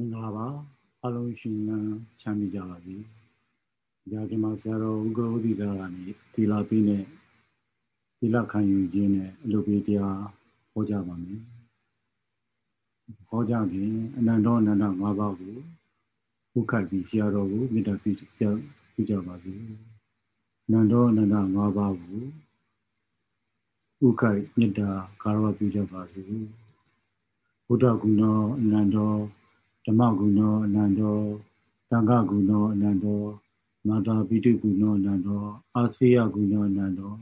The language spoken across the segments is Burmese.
မင်္ဂလာပါအလုံးရှင်လန်းချမ်းမြေကြပါပြီ။ကြာခင်မှာဆရာတော်ဥက္ကဋ္ဌဒီတာကနေဒီလာပြီးနဲ့ဒီလခံယူခြင်းနဲ့အလုပ်ပေးတရားဟောကြပါမယ်။ဟောကြခင်အနန္တောအနန္တ၅ပါးကိုဥက္ကဋ္ဌပြီးဆရာတော်ကိုမေတ္တာပြုပြုကြပါစေ။အနန္တောအနန္တ၅ပါးကိုဥက္ကဋ္ဌမေတ္တာကာရဝပြုကြပါစေ။ဘုဒ္ဓဂုဏောအနန္တော ဓမ္မဂုဏောအနန္တောသံဃဂုဏောအနန္တောမာတာပိဋိဂုဏောအနန္တောအာသေယဂုဏောအနန္တော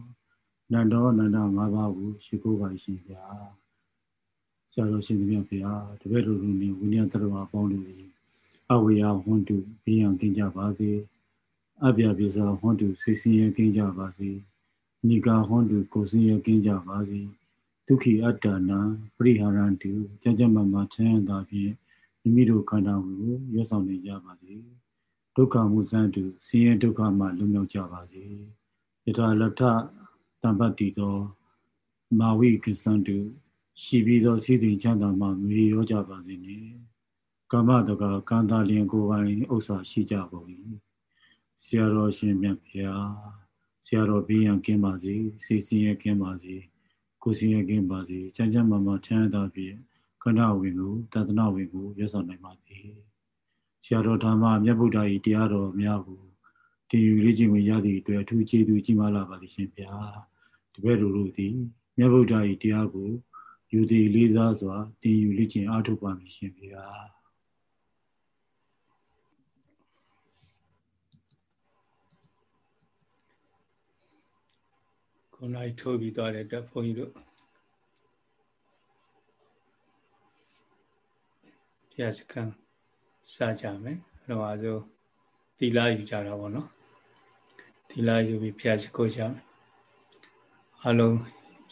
နန္တောအနန္တ၅ပါးကိုရှိခိုးပါရှင်ဗျာဆရာတော်ရှင်သူမြတ်ဗျာတပည့်တော်တို့နဲ့ဝိညာဉ်တော်အပေါင်းတို့သည်အဝေယဟွန်တုဘေးရန်ကင်းကြပါစေအပြပိစာဟွန်တုဆွေစင်းရကင်းကြပါစေအနိကာဟွန်တုကိုစင်းရကင်းကြပါစေဒုက္ခိအတ္တနာပရိဟာရန္တုကြကြမမချမ်းသာဖြင့် မိမိတို့ခန္ဓာကိုယ်ကိုရွတ်ဆောင်နေကြပါစေဒုက္ခမှုစံတူဆင်းရဲဒုက္ခမှလွတ်မြောက်ကြပါစေယထာလထတမ္ပတ္တိသောမာဝိကစ္စံတုရှိပြီးသောစီးတင်ချမ်းသာမှမြည်ရောကြပါစေနှင့်ကာမတကကံတာလျင်ကိုယ်ပိုင်ဥစ္စာရှိကြပါ၏ဆရာတော်ရှင်မြတ်ဗျာဆရာတော်ဘေးရန်ကင်းပါစေစီစဉ်ရကင်းပါစေကိုယ်စင်ရကင်းပါစေချမ်းချမ်းမာမာချမ်းသာဖြင့် ခဏဝင်ကိုတသနာဝင်ကိုရဆောင်နိုင်ပါသည်ဆရာတော်ဓမ္မမြတ်ဗုဒ္ဓ၏တရားတော်များကိုတည်ယူလေ့ကျင့်ဝင်ရသည့်အတွက်အထူးကျေးဇူးကြီးမားလာပါလိမ့်ရှင်ဗျာတပည့်တော်တို့သည်မြတ်ဗုဒ္ဓ၏တရားကိုယူသည်လေးစားစွာတည်ယူလေ့ကျင့်အားထုတ်ပါမည်ရှင်ဗျာခုနကထိုးပြီးသွားတဲ့အတွက်ဘုန်းကြီးတို့ တရားစခန်းစကြမယ်အဲ့တော့အစိုးသီလယူကြတာပေါ့နော်သီလယူပြီးဖျားစခိုးကြမယ်အလုံး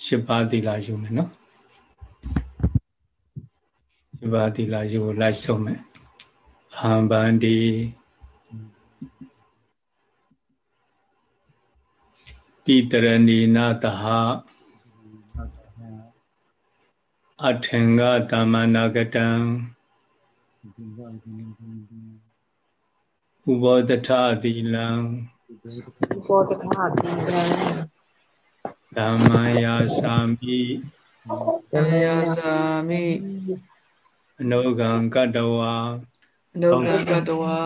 ၈ပါးသီလယူမယ်နော်၈ပါးသီလယူလိုက်ဆုံးမယ်အဟံဗန္တိတိတရဏီနာတဟအထင်္ဂသမနာကတံ ဥဘောတထသီလံဥဘောတထသီလံဓမ္မယာသာမိဓမ္မယာသာမိအနုဂံကတဝါအနုဂံကတဝါ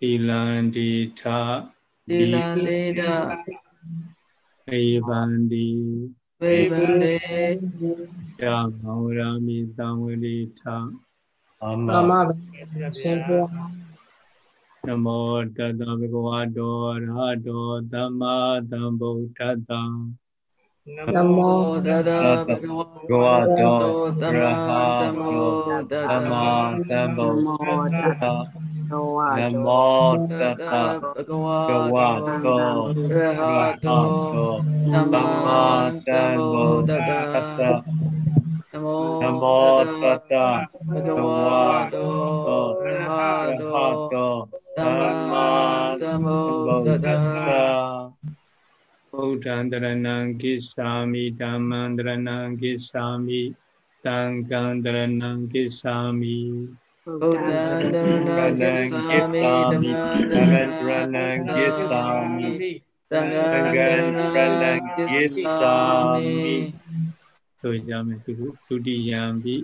သီလံဒီထသီလံလေဒဝေဗန္တိဝေဗန္တိယမောရာမိသံဝရိထ အာမမရှင်ဘုရားနမောတတဗုဒ္ဓဝါဒောရဟတောသမ္မာသမ္ဗုဒ္ဓတ္တနမောတတဗုဒ္ဓဝါဒောသမ္မာသမ္ဗုဒ္ဓတ္တသမ္မာသမ္ဗုဒ္ဓတ္တနမောတတဗုဒ္ဓဝါဒောရဟတောသမ္မာသမ္ဗုဒ္ဓတ္တမောနမောတတဘဂဝါတောရဟတောသမ္မာသမ္ဗုဒ္ဓတ္တဗုဒ္ဓံတရဏံကိသာမိဓမ္မံတရဏံကိသာမိသံဃံတရဏံကိသာမိဗုဒ္ဓံတရဏံကိသာမိဓမ္မံတရဏံကိသာမိသံဃံတရဏံကိသာမိ ဆိုကြမယ်သူဒုတိယံပိ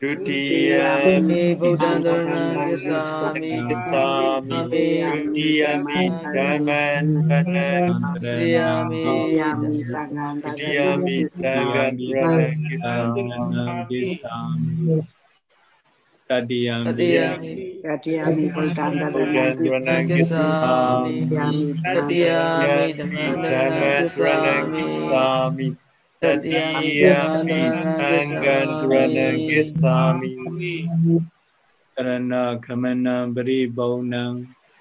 ဒုတိယံပိဗုဒ္ဓံသရဏံသစ္စာမိသစ္စာမိဒုတိယံပိဓမ္မံသရဏံသစ္စာမိဒုတိယံပိသံဃံသရဏံသစ္စာမိတတိယံတတိယံတတိယံဗုဒ္ဓံတရဏံသစ္စာမိတတိယံဓမ္မံတရဏံသစ္စာမိ တတိယမိအံကံဒရဏံကိသာမိကရဏခမနံပရိပုံနံ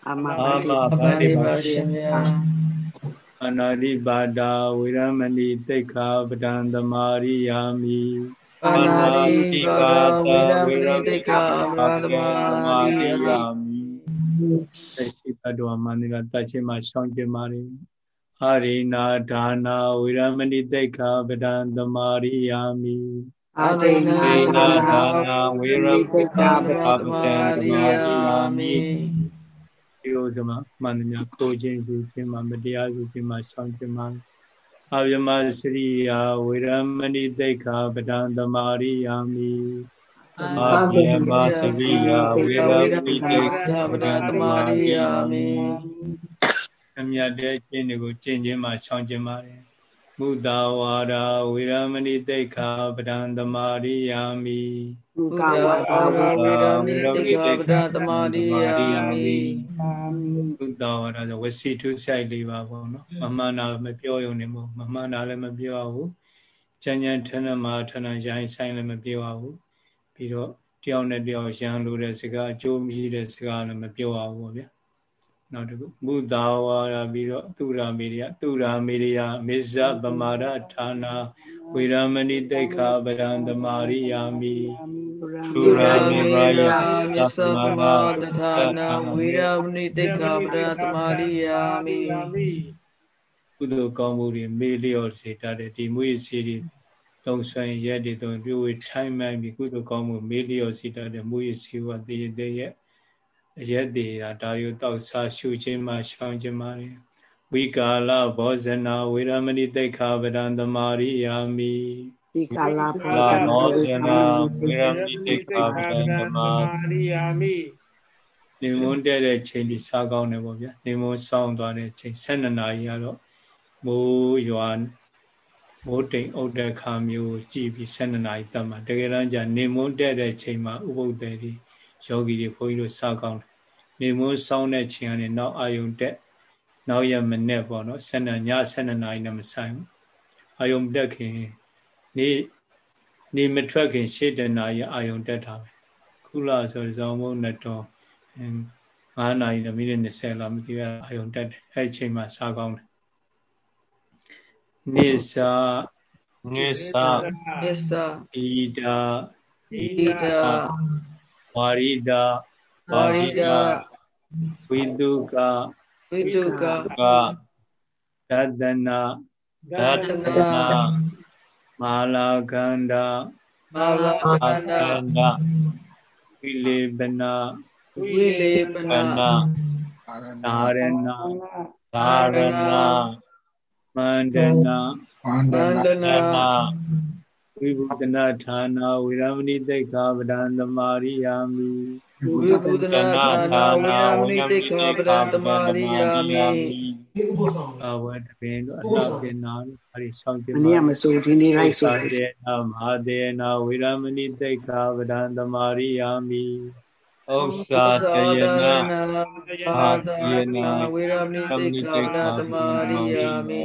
အမပါတိပါရှင်အနာတိပါဒာဝေရမဏိတိခာပဒံသမာရိယာမိအနာတိပါဒာဝေရမဏိတိခာပဒံသမာရိယာမိသေရှိတတော်မန္တရာတချင်းမှာရှောင်းကျင်ပါရင် ဟရိနာဒါနာဝိရမဏိတိခာပဒံသမာရိယာမိအာတိနာဒေနာဒါဒါနာဝေရမတိကပတံဓမ္မာယာမိဒီဥစ္စာမှာမှန်တယ်များကိုခြင်းယူခြင်းမှာမတရားယူခြင်းမှာရှောင်ခြင်းမှာအဗျမစရိယာဝေရမဏိတိတ်ခာပဒံသမာရိယာမိအဗျမစရိယာဝေရမဏိတိတ်ခာပဒံသမာရိယာမိ အမြတ်တဲ့ခြင်းတွေကိုကျင့်ခြင်းမှာရှောင်ခြင်းပါတယ်မုဒ္ဒဝါဒဝေရမဏိတိတ်ခာပဒံသမာရိယာမိဘုကဝါဒဝေရမိတိကပဒသမာရိယာမိဘုဒ္ဓဝါဒဆိုဝစီထုဆိုင်လေးပါပေါ့နော်မမှန်တာမပြောရုံနဲ့မဟုတ်မမှန်တာလည်းမပြောဘူးကြံ့ကြံ့ထဏမှာထဏရိုင်းဆိုင်လည်းမပြောဘူးပြီးတော့တယောက်နဲ့တယောက်ရန်လို့တဲ့စကားအကျိုးမရှိတဲ့စကားလည်းမပြောရဘူးပေါ့ဗျာ နောက်တစ်ခုဘုဒ္ဓဝါဒပြီးတော့သူရာမေရိယသူရာမေရိယမေဇဗမာရဌာနာဝေရမဏိတိတ်ခာဗရံသမာရိယာမိသုရာမေရမြစ္စပမတထာနာဝေရမဏိတိကပဒသမာရိယာမိကုသိုလ်ကောင်းမှုတွေမေ့လျော့စေတတ်တဲ့ဒီမွေးစီတွေသုံးဆွမ်းရက်တွေသုံးပြိုးဝေထိုင်းမှန်ပြီးကုသိုလ်ကောင်းမှုမေ့လျော့စေတတ်တဲ့မွေးစီဝတည်တဲ့ရဲ့ အရက်တွေဒါဒါရီတောက်စားရှုခြင်းမှရှောင်ခြင်းမှဝိကာလဘောဇနာဝေရမဏိတိတ်ခာပဒံသမာရိယာမိဒီကာလပလာဘောဇနာဝေရမဏိတိတ်ခာပဒံသမာရိယာမိနေမွန်းတဲ့တဲ့ချိန်ဒီစားကောင်းတယ်ပေါ့ဗျာနေမွန်းစောင်းသွားတဲ့ချိန်12နာရီကတော့မိုးရွာမိုးတိမ်အုတ်တဲ့ခါမျိုးကြည့်ပြီး12နာရီတတ်မှာတကယ်တမ်းကျနေမွန်းတဲ့တဲ့ချိန်မှာဥပုပ်တယ်ဒီ ယောဂီတွေဘုန်းကြီးတို့စားကောင်းတယ်နေမွန်းစောင်းတဲ့ချိန်ကနေနောက်အာယုံတက်နောက်ရမနေ့ပေါ့နော်12ည12နာရီနဲ့မဆိုင်ဘူးအာယုံတက်ခင်နေနေမထွက်ခင်ရှေ့တနာရီအာယုံတက်တာပဲခုလာဆိုဇောင်းမုံနဲ့တော့9နာရီနဲ့မိနစ်20လောက်မသိရအာယုံတက်တယ်အဲ့ဒီချိန်မှာစားကောင်းတယ်နိစ္စနိစ္စမစ္စဣဒာဣဒာ ဝါရိဒာပါရိဒာဝိတုကဝိတုကကဒသ ဝိလေပနာဝိလေပကနာန္နာဒါရဏသာရဏမန္တနာမန္တဒနာနာဝိဘုဒနာဌာနာဝေရမဏိတိတ်ခာပဒံသမာရိယာမိဝိပုဒနာဌာနာဝိရမိတိကပဒသမာရိယာမိအဝတပင်တို့အတောပင်နာအဲဒီဆောင်ကျင်မနေ့ကမဆိုဒီနေ့လိုက်ဆိုသာတေနမဟာတေနဝေရမဏိတိတ်ခာပဒံသမာရိယာမိဥစ္စာတယနာအာသေနာဝိရမိတိကပဒသမာရိယာမိ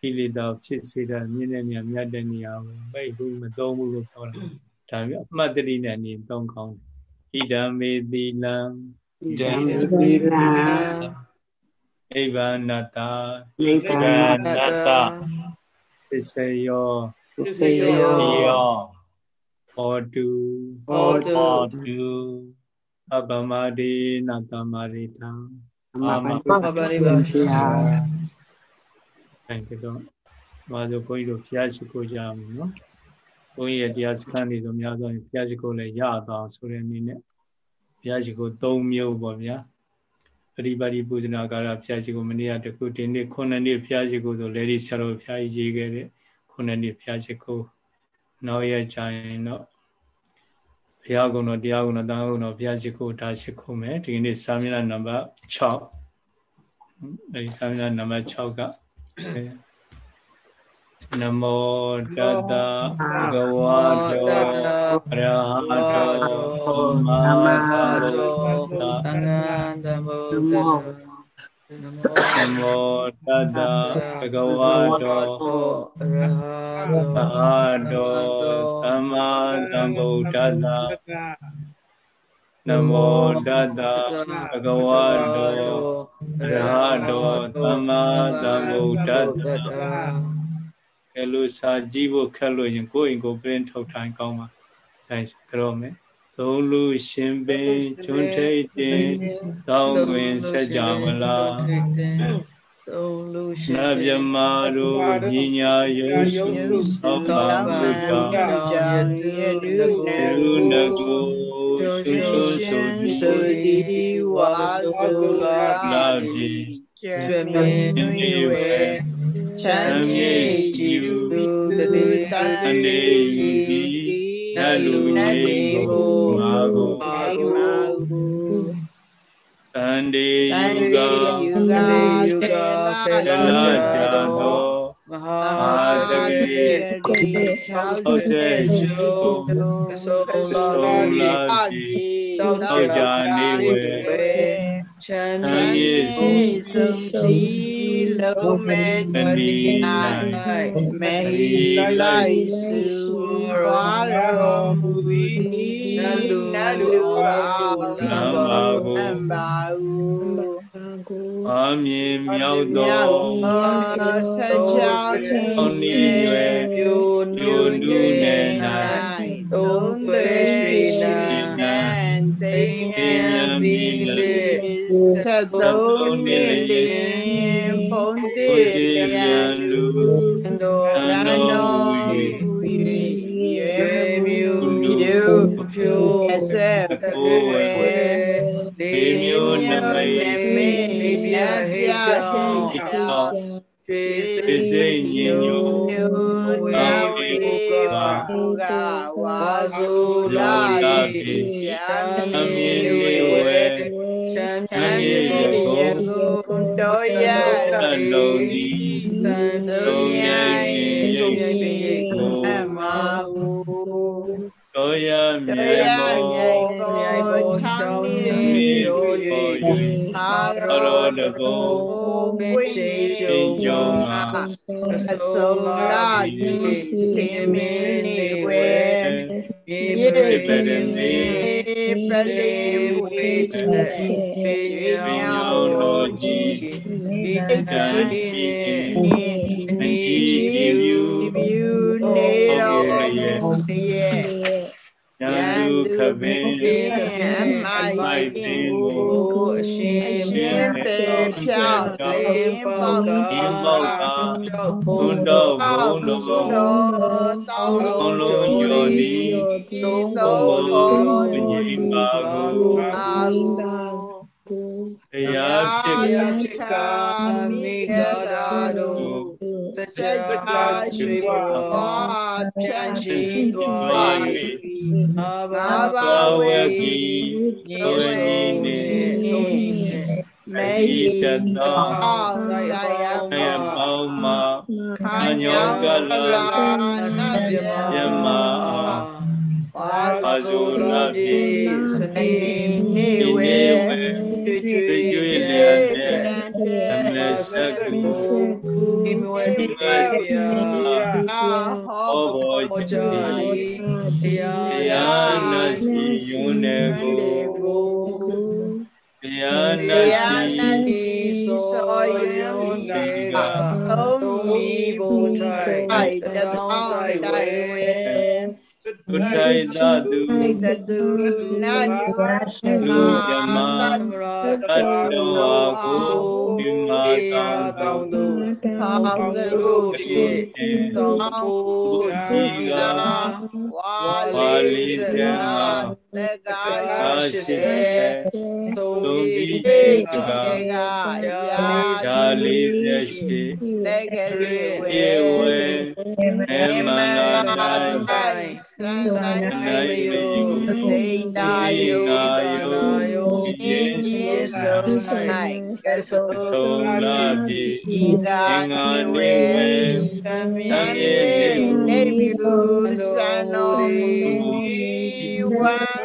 ကိလေသာဖြစ်စေတဲ့မြင့်တဲ့နေရာမြတ်တဲ့နေရာကိုမိတ်ဘူးမသုံးဘူးလို့ပြောတယ်ဒါမျိုးအမှတ်တရနဲ့နေသုံးကောင်းတယ်ဣဒံမေတိလံဓမ္မတိလံအိဗန္နတာနိဗ္ဗာန်တတသစ္စယောစေယောယောဟောတုဟောတုဟောတုအပမတိနတမရိတံအမဘပရိပါရှိ ဟာအဲဒါတော့ဘာလို့ဘုန်းကြီးတို့ဖျားရှိခိုးကြအောင်နော်ဘုန်းကြီးရဲ့တရားစခန်းတွေဆိုများသောဖျားရှိခိုးလည်းရအောင်ဆိုတဲ့အနေနဲ့ဖျားရှိခိုး၃မျိုးပေါ့ဗျာပရိပါတိပူဇနာကာရဖျားရှိခိုးမနေ့ကတခုဒီနေ့ခုနှစ်နေ့ဖျားရှိခိုးဆိုလေဒီဆရာတော်ဖျားကြီးရေးခဲ့တဲ့ခုနှစ်နေ့ဖျားရှိခိုးနောက်ရကြရင်တော့ဘုရားကုံတော်တရားကုံတော်တာကုံတော်ဘုရားရှိခိုးဒါရှိခိုးမယ်ဒီနေ့စာမျက်နှာနံပါတ်6အဲဒီစာမျက်နှာနံပါတ်6က နမောတတဘဂဝါတောအရဟတောသမ္မာသမ္ဗုဒ္ဓသံဃာဓမ္မောဓမ္မောနမောတတဘဂဝါတောအရဟသတောတောသမ္မာသမ္ဗုဒ္ဓတ နမောတတဘဂဝါတောအရဟတောသမ္မာသမ္ဗုဒ္ဓတအဲလိုစာကြည့်ဖို့ခက်လို့ရင်ကိုယ့်အိမ်ကိုပြင်းထုတ်ထိုင်ကောင်းပါအဲကြောမယ်သုံးလူရှင်ပင်ကျွန်းထိတ်တင်တောင်းတွင်ဆက်ကြမလားသုံးလူရှိနတ်မြမတို့ညီညာယုစုသောပါဘုရားကြောင့်ရတုနေလူနကုသုသုသုတိသုတိဝါသုလာလာပြီကျေမင်းဝေဝေချမ်းမြေကြည်လူတတိတန်အနေယူသည်နတ်လူကြီးကိုငါကိုအိမ်မာဟုတန်တေတန်ယူဒီက ယုဂစေတနာလတော်ကြသောမဟာအာတတကေကေတိချောက်တဲ့ကျိုးသောလာပြီတောကြနေဝေချမ်းချမ်းမြေ မြေဆုံးစီလုံးမဲ့တ အောင်နံပါဟုနံပါဟုအမြင်မြောက်သောဆက်ချောင်းခြင်းရဲ့ပြိုနုနုနဲ့၌သုံးသေးနာနဲ့သိဉာဏ်ပြီးလေဆက်သုံးနေလေဖုန်တေပြန်လူတော်ရန်တော်ရေမြူမြူဖြိုဆက်ကို ဝဲဒီမျိုးနမိတ်မိပြဟိကြောင့်ကျွေးပိစိတ်ညင်ညိုဝေဝေဘုရားဝါဇုလာတိယံမေဝေဝေချမ်းချမ်းမြေယကုတောယတန်လုံးသည်တန်သုံးမြိုင်သုံးမြိုင်ပိယအမဟုတောရတောမြေယမောမြို အာရောတကုဝိရှိကျုံကြုံအစုံလာတိစင်မင်းနေဝေမြေယေပရိပပရရမေမေပလေဝေချေ လူခပင် အမိုက်ပင်ကိုအရှင်ရှင်ပေဖြောင်းလေပေါက ဒီမောက ကြောက် ဘု ဖို့ ံတော်ဘုံတော် တော်တောင်း ဘုံလုံးကျော်သည် သုံး ဘုံ တော် ဘုံဝိညာဉ်ပါကို အာဟု တရားဖြစ် ယ က ခိကာမိဂရာတို့ တစေကြကတာရှိဝါဖြန့်ရှိသွား၏အာဘာဘာဘာဝဝေေကိကိညေဝေနိသုံးနိမေဟိတသောကာ ယအယမောင်းမခာညောကလာနဗျယမ ပါဇုလာတိစနေနေဝေကျွေကျွေတွေ့ကျွေးလျက်တဲ့အမလစ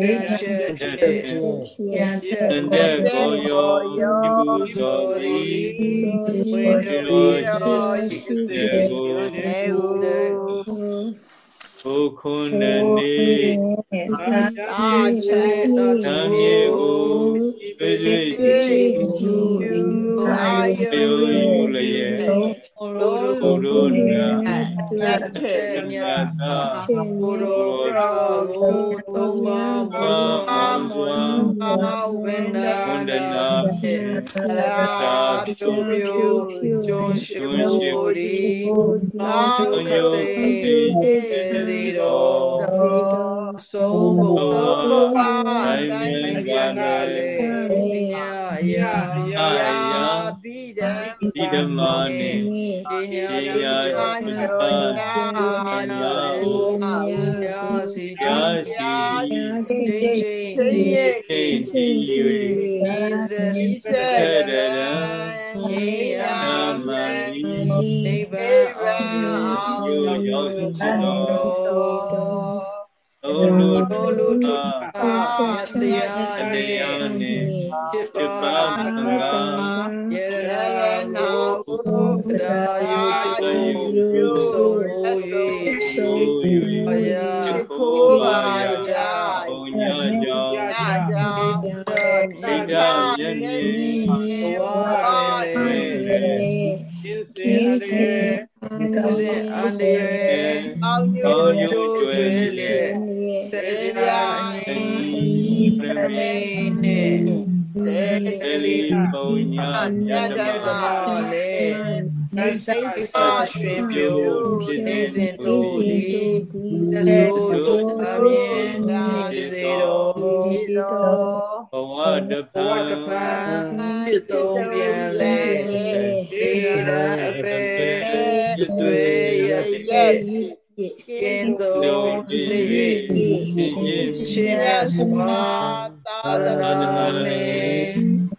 ဒီမဝေပိပြာအာ ဟောဟောဘော ဟောကြကြည်၏တရားတရားနာစီယုံနေကိုတရားနာယာနစီတိသောယံတေကသုံးမီဘုထိုင်အိုက်တသောတိုင်ဝေဘုဒ္ဓိတတုိတတုနတ်လူကမသတတ္တရာတ္တဝါကိုဒီမာတောင်းတုသာဂရုဖြင့်သောသောဖို့ဒီကဝါလီဇနာတကာရှိစေသုံးသုံးပြီးတေကကကယာဒါလေးသက်ရှိတေကရေဝေဧဝေအမန္တတိုင်သံဃာနိုင်မေယုတေနာယုနာယုအင်းကြီးဆုံး၌ကဆုဆုံးလာပြီဤသာနိဝေကံမြသံင်ယေနေမြူသံနောမူဝံသုပိတောလုံးကျော်ရဲကိုဧဝုယံဧဝုဧဝုသံသတိရှိမေမေဣကဒာလင်းရှိသောအလောင်းတော်ကိုဘုယယောကသုလာသုစုချေကလုံးဝေနေဘုံဝေမနောနောတတ်ဇောလေဇောလေရှင်သောဉာဏ်စေဒိဋ္ချက်ချက်ပြန်တက်ကိုယောဒီကုသောတိဝိရောရှိစေကိုဘုခုနနေအာချေတောတံယေကိုပိစိတ်ကျူအာယောယူလျေဘုရောနာယထေမြတ်တာဘုရောရောသုံးပါးမောဟမောဝိန္ဒနာဖြင့်သာတုမျိုးကျိုးရှိရီအာယုတိစီတော်သုံးဘုရားတိုင်းမြတ်နာလေညာယာယာပိဒံပိဓမ္မာနိပညာယာပညာနာဟုယာစီယာစီသိသိသိယူနိစ္စရရယေယာမဏိနိဗ္ဗာန်အောင်ရောက်စေတော်သောလူတော်လူတာတရားတရားနေပြပါမင်္ဂလာယေရနာဥ ပဒါယုတိ ယုဆိုဆိုအယာခိုးပါယာဘုံညာကြောင့်ညာကြောင့်ဣဒာယနေ့ဝါရေ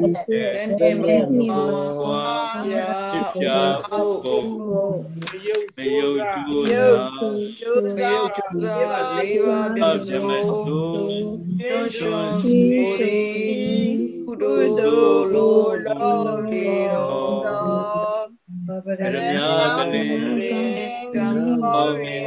ယတိမာညာညာနေဒါတာနာဒါဖြူဘုံတကူလေမျိုးလေးဘောကြောရဲ့သူတော်တော်တို့တရားအမှားတရားယူလူရည်တဲ့တဲ့မေမောရာပြာဖို့မယုတ်ကျိုးသာကျိုးသာကျိုးသာလေးပါးပြုလို့ကျွန်းကျွန်းစီကုသိုလ်လိုလောကေတော်ဗရမယကလေးကံမောမေဝေအာယိမစေအောင်ဝေတိဣသသာရီတော်သိမ့်သိမ့်ချုံလျက်ဘုံဘုံစိတ်တော်ဝေနောမူရာသခေသခေမိတိတေရှင်ကိုယေမေမံသူလေအချူညိုဘုံယေကိုခေဘုံနေပါ နေသောလူလူချူတာမြတ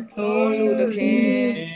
်တရားနဲ့จิ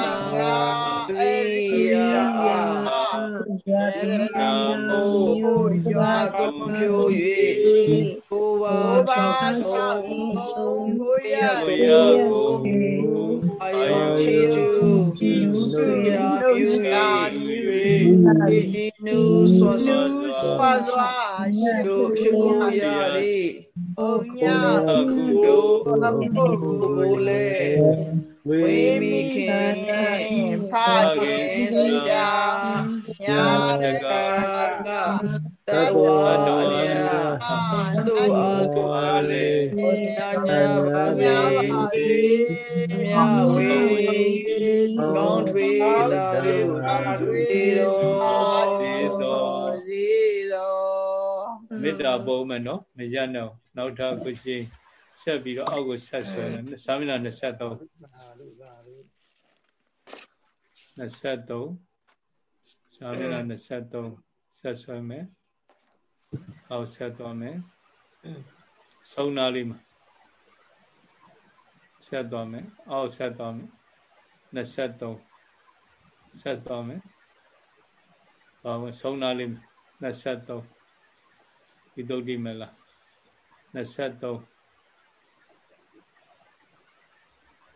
နာမောယာတုံပြို၍ကို ဝေမိခေနှင့်ဖခင်စရာညာတကာကတဘောတော်ရာသူအကွာလေညာညာပါစေမြဝေကောင်းထွေတာရေအာထွေတော်စေတော်စေတော်မေတ္တာပုံမှန်နော်မရနော်နောက်ထပ်ကိုရှင် ဆက်ပြီးတော့အောက်ကိုဆက်ဆွဲတယ်သာမဏေ23 23သာမဏေ23ဆက်ဆွဲမယ်အောက်ဆက်သွားမယ်ဆုံးနာလေးမှာဆက်သွားမယ်အောက်ဆက်သွားမယ်23ဆက်သွားမယ်ဘာမဆုံးနာလေး23ဝိသုဒ္ဓိမလား23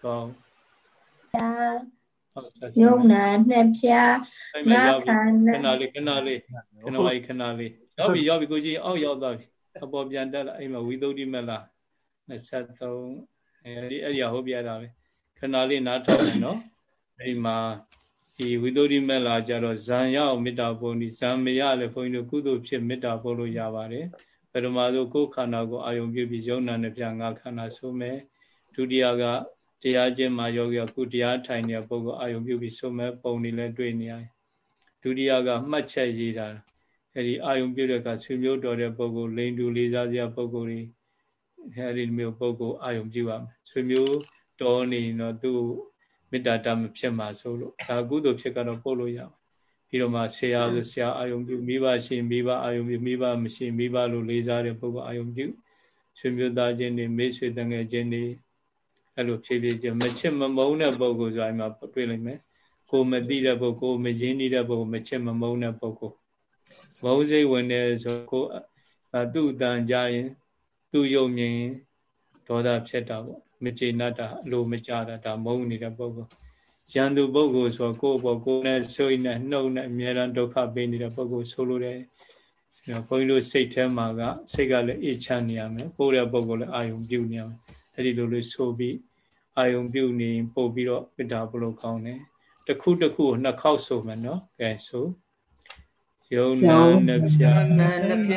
ကောင်းယုံနာနှစ်ဖြာနာခံခဏလေးခဏလေးခဏလေးခဏလေးရောက်ပြီရောက်ပြီကိုကြီးအောက်ရောက်သွားပြီအပေါ်ပြန်တက်လာအိမ်မှာဝိသုဒ္ဓိမလား23အဲဒီအဲ့ဒီဟုတ်ပြတာပဲခဏလေးနားထောင်မယ်နော်အဲ့ဒီမှာဒီဝိသုဒ္ဓိမလားကြတော့ဇံရအောင်မေတ္တာပို့နေဇံမရလည်းဘုန်းကြီးတို့ကုသိုလ်ဖြစ်မေတ္တာပို့လို့ရပါတယ်ပထမဆုံးကိုယ်ခန္ဓာကိုအာယုံပြုပြီးယုံနာနဲ့ပြန်ငါခန္ဓာဆိုမယ်ဒုတိယက တရားကျင့်မှာယောဂီကကုတရားထိုင်နေတဲ့ပုဂ္ဂိုလ်အာယုံပြုပြီးဆိုမဲ့ပုံနေလဲတွေ့နေရတယ်ဒုတိယကမှတ်ချက်ရေးတာအဲဒီအာယုံပြုတဲ့ကဆွေမျိုးတော်တဲ့ပုဂ္ဂိုလ်လိန်တူလေးစားစရာပုဂ္ဂိုလ်တွေအဲဒီမျိုးပုဂ္ဂိုလ်အာယုံပြုပါမယ်ဆွေမျိုးတော်နေတော့သူ့မေတ္တာတမဖြစ်မှာဆိုလို့ဒါကုသိုလ်ဖြစ်ကတော့ပို့လို့ရပါပြီးတော့မှဆရာဆိုဆရာအာယုံပြုမိဘရှိမိဘအာယုံပြုမိဘမရှိမိဘလို့လေးစားတဲ့ပုဂ္ဂိုလ်အာယုံပြုဆွေမျိုးသားချင်းတွေမိတ်ဆွေတငယ်ချင်းတွေ အဲ့လိုဖြည်းဖြည်းချင်းမချစ်မမုန်းတဲ့ပုဂ္ဂိုလ်ဆိုရင်မှတွေ့လိမ့်မယ်ကိုမသိတဲ့ပုဂ္ဂိုလ်မရင်းနှီးတဲ့ပုဂ္ဂိုလ်မချစ်မမုန်းတဲ့ပုဂ္ဂိုလ်မုန်းစိတ်ဝင်နေဆိုကိုသူ့အတန်ကြရင်သူ့ယုံမြင်ဒေါသဖြစ်တာပေါ့မကျေနပ်တာအလိုမကြတာဒါမုန်းနေတဲ့ပုဂ္ဂိုလ်ရန်သူပုဂ္ဂိုလ်ဆိုကိုယ့်ဘောကိုယ်နဲ့ဆွေးနဲ့နှုတ်နဲ့အမြဲတမ်းဒုက္ခပေးနေတဲ့ပုဂ္ဂိုလ်ဆိုလိုတယ်ဘုန်းကြီးတို့စိတ်ထဲမှာကစိတ်ကလည်းအေးချမ်းနေရမယ်ပို့တဲ့ပုဂ္ဂိုလ်လည်းအာယုံပြုနေရမယ် အဲ့ဒီလိုလေးဆိုပြီးအာယုံပြုနေပို့ပြီးတော့ပိတ္တာဘလို့ကောင်းတယ်တစ်ခုတစ်ခုနှစ်ခေါက်ဆိုမယ်နော်ကဲဆိုယုံနာနှပြနာနှပြ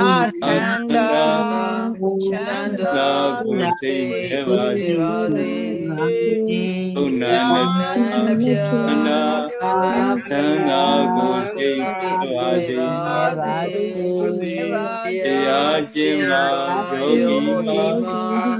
အာခန္ဓာချမ်းသာကိုသိရပါစေယုံနာနှပြနာ ခန္ဓာကိုသိရပါစေတရားကျင့်မှာယောဂီမှာသနာကိုသိရပါစေတရားကျင့်ပါယောဂီမှာ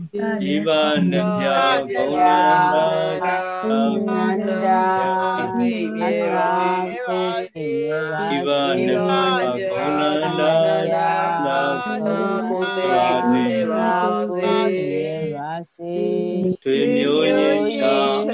နာကိုသိရပါစေဘုံတော်အနန္တမြတ်စေယသနာကိုသိရပါစေဘုံတော်အနန္တမြတ်စေယသနာကိုသိရပါစေဤပါနှပြဘုံနာသာသိပြေပါစေဤပါနှပြဘုံနာသာသာကိုသိပါစေတွေ့မျိုးရင်းချာအလုံးသာကိုသိပါစေတွေ့မျိုးရင်းချာအလုံးသာကိုသိပါစေမိတ်ဆွေတဟာအလုံးမအလုံးမကိုသိပါစေပါစေမိတ်ဆွေတဟာအလုံးမအလုံးမကိုသိပါစေအချင်း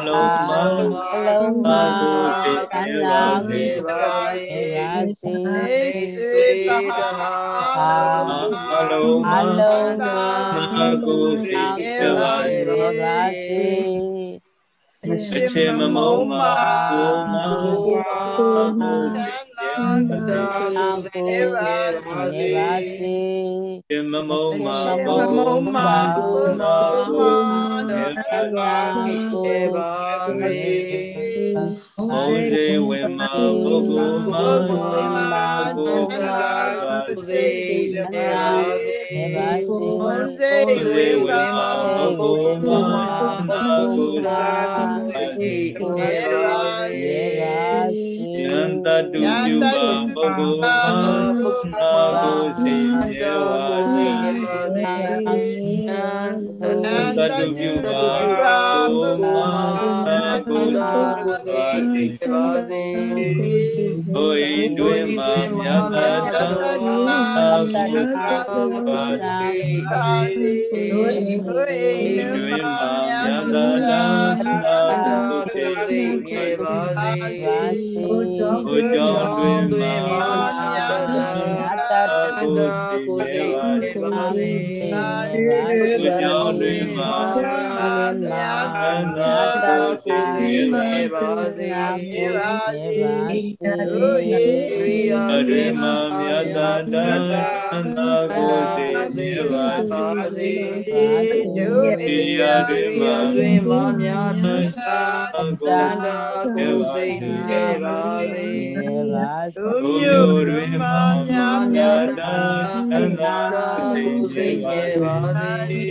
မုံမကိုမကိုမသိပါစေမမုံမဘုံမဘုံမဘုံမတေပါကေပါစေဘုံစေဝေမဘုဂုမဘုံမ ဘုံ မပါစေတပါစေဘုံစေဝေမဘုံမဘုံမဘုံပါစေ အာဘုရားကိုစေပါစေဘုရားတွင်မှာမြတ်တတအာဘုရားကိုပါစေဘုရားတွင်မှာမြတ်တတကိုစိတ်စိတ်ငြိပါစေကိုကြောင့်တွင်မှာမြတ်တာကိုစိ တ်ငြိပါစေကိုကြောင့်တွင်မှာမြတ်တာကိုစိတ်ငြိပါစေရိယာတွင်မှာမြတ်တာတန်တာကိုစိတ်ငြိပါစေရိယာတွင်မှာတွင်မှာမြတ်တာကိုစိတ်စိတ်ငြိပါစေကိုမျိုးတွင်မှာမြတ်တာတန်တာကိုစိတ်ငြိပါစေကိုမျိုးတွင်မှာမြတ်တာတန်တာကိုစိတ်ငြိပါစေနိုင်ငံတို့နိုင်ငံများမှာမြတ်တာတန်တာကိုစိတ်ငြိပါစေကိုနိုင်ငံတွင်မှာမြတ်တာတန်တာကိုစိတ်ငြိပါစေဘုရားတွင်မှာမြတ်တာတန်တာကိုစိတ်ငြိပါစေ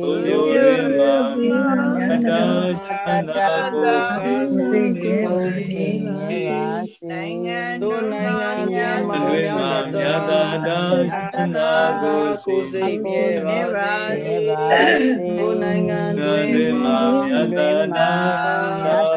ဘုရားတွင်မှာမြတ်တာတန်တာကိုစိတ်ငြိပါစေပါစေဘုစကြောလာတွင်မှာမြတ်တာတန်တာချမ်းသာကိုစိတ်ငြိပါစေဘုစကြောလာတွင်မှာမြတ်တာချမ်းသာကိုစိတ်ငြိပါစေပါစေအစကြောလာမြတ်တာတန်တာကိုစိတ်ငြိပါစေတန္တစိတ်တော်သလာဒ္ဒစကြောလာမြတ်တာတ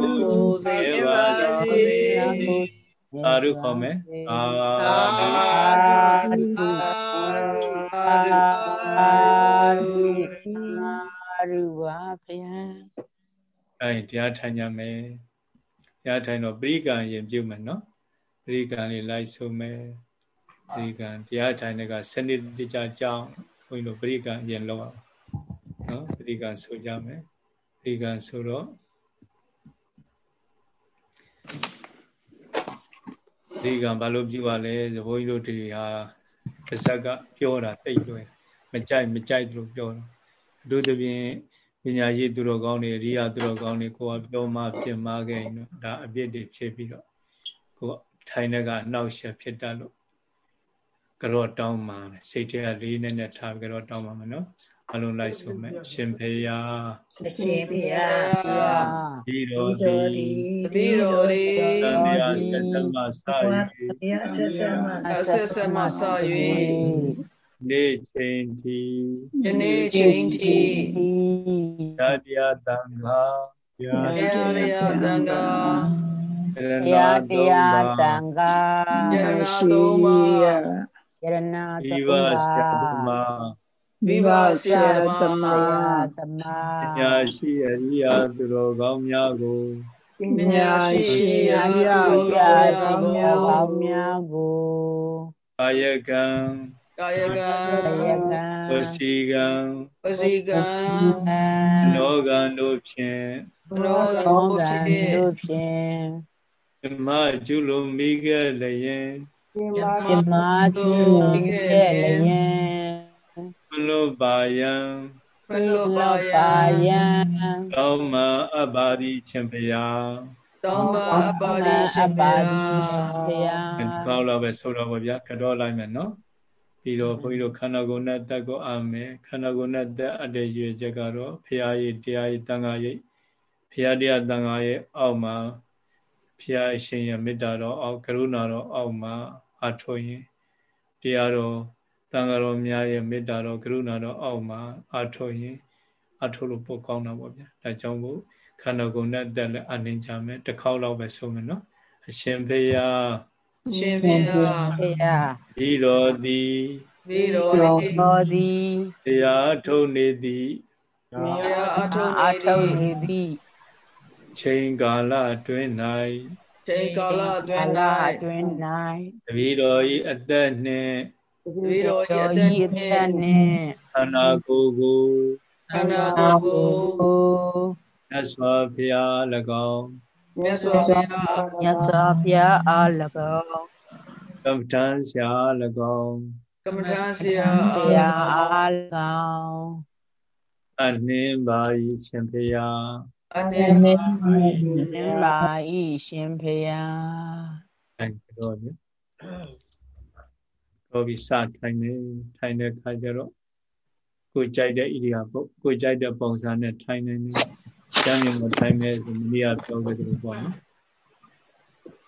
ကိုစိတ်ငြိပါစေအာရုခေါ်မယ် အာရုအာရုအာရုပါဗျာအဲတရားထိုင်ကြမယ်တရားထိုင်တော့ပရိကံရင်ပြုမယ်နော်ပရိကံလေးလိုက်ဆိုမယ်ပရိကံတရားထိုင်တဲ့ကစနစ်တကျကြောင်းဘုန်းကြီးတို့ပရိကံရင်လောက်အောင်နော်ပရိကံဆိုကြမယ်ပရိကံဆိုတော့ပရိကံဘာလို့ပြုပါလဲဆိုဘုန်းကြီးတို့ဒီဟာပါဇက်ကပြောတာတိတ်လွယ်မကြိုက်မကြိုက်လို့ပြောတာအထူးသဖြင့် ပညာရေးသူတော်ကောင်းတွေအရိယာသူတော်ကောင်းတွေကိုကပြောမှပြင်မခဲ့ရင်တော့ဒါအပြစ်တွေဖြစ်ပြီးတော့ကိုယ်ထိုင်တဲ့ကအနှောက်အယှက်ဖြစ်တတ်လို့ကြော့တောင်းပါမယ်စိတ်ထဲကလေးနဲ့နဲ့ထားပြီးကြော့တောင်းပါမယ်နော်အလုံးလိုက်ဆိုမယ်ရှင်ဖေယာအရှင်ဘုရားဒီတော်ဒီတော်ဒီဒီဒီတော်ဒီသံဃာဆက်တမစာယဘုရားဆက်ဆက်မှာအဆက်ဆက်မှစ၍နေချင်းတီယနေ့ချိန်ထိ ဓာတရားတံဃာယာတရားတရားတန်ခါရတရားတဏသုံးရားပါတန်ခါယရနာသုံးပါးယရဏဒီသုံးဝပါဆရာသမားမိဘဆရာသဆမားရာသမာပညာရှိအရိယာသူတော်ကောင်းများကိုပညာရှိရားရာရာရာသကိုမားပေါင်းများကိုအာယကံကာယကံယကံဝစီကံ ဝစီကံနောကံတို့ဖြင့်နောကံသောဘုကံဖြစ်တို့ဖြင့်ဓမ္မကျွလုံမိခဲ့လျင်ပြမသူခဲ့လျင်မလွတ်ပါယံဖလောပါယပါယံကောင်းမအပ်ပါသည်ရှင်ဖျားတောင်းပါအပါရိရှင်ဘုရားဘုရားဒီလောက်တော့ပဲဆိုတော့ပါဗျာကတော့လိုက်မယ်နော် ပြီးတော့ဘုန်းကြီးတို့ခန္ဓာကိုယ်နဲ့တက်ကိုအာမယ်ခန္ဓာကိုယ်နဲ့တက်အတ္တရွေချက်ကတော့ဖရာရည်တရားရည်တန်ခါရည်ဖရာတရားတန်ခါရဲ့အောက်မှာဖရာရှင်ရဲ့မေတ္တာတော်အောက်ကရုဏာတော်အောက်မှာအထောရင်တရားတော်တန်ခါတော်များရဲ့မေတ္တာတော်ကရုဏာတော်အောက်မှာအထောရင်အထောလို့ပို့ကောင်းတာပေါ့ဗျာဒါကြောင့်မို့ခန္ဓာကိုယ်နဲ့တက်လည်းအနှင်ကြမယ်တစ်ခေါက်လောက်ပဲဆုံးမယ်နော်အရှင်ဖေယာ ရှင်ဘုရားဘုရားဤတော်သည်ပြီးတော့တော်တော်သည်တရားထုတ်နေသည်တရားအထုံးအာနေထုံသည်နေသည်ချိန်ကာလအတွင်း၌ချိန်ကာလအတွင်းကာလ၌အတွင်း၌တပည့်တော်ဤအသက်နှင့်ပြီးတော့ယတော်တဤန်အသက်နှင့်ခန္ဓာကိုယ်ကိုခန္ဓာကိုယ်ကိုကိုမြတ်စွာဘုရား၎င်း မြတ်စွာဘုရားမြတ်စွာဘုရားအား၎င်းကမ္မထံဆရာ၎င်းကမ္မထာဆရာဘုရားအား၎င်းအအနှင်းပါ၏ရှင်ဖေယအနှင်းပါ၏ရှင်ဖေယအဲတော့ညတော့ပြီးစထိုင်နေထိုင်တဲ့ခါကျတော့ကိုကြိုက်တဲ့ဣရိယာပုတ်ကိုကြိုက်တဲ့ပုံစံနဲ့ထိုင်နေနေ ကျမ်းမြင်မထိုင်နေဆိုမနေ့ကပြောခဲ့တယ်ပေါ့နော်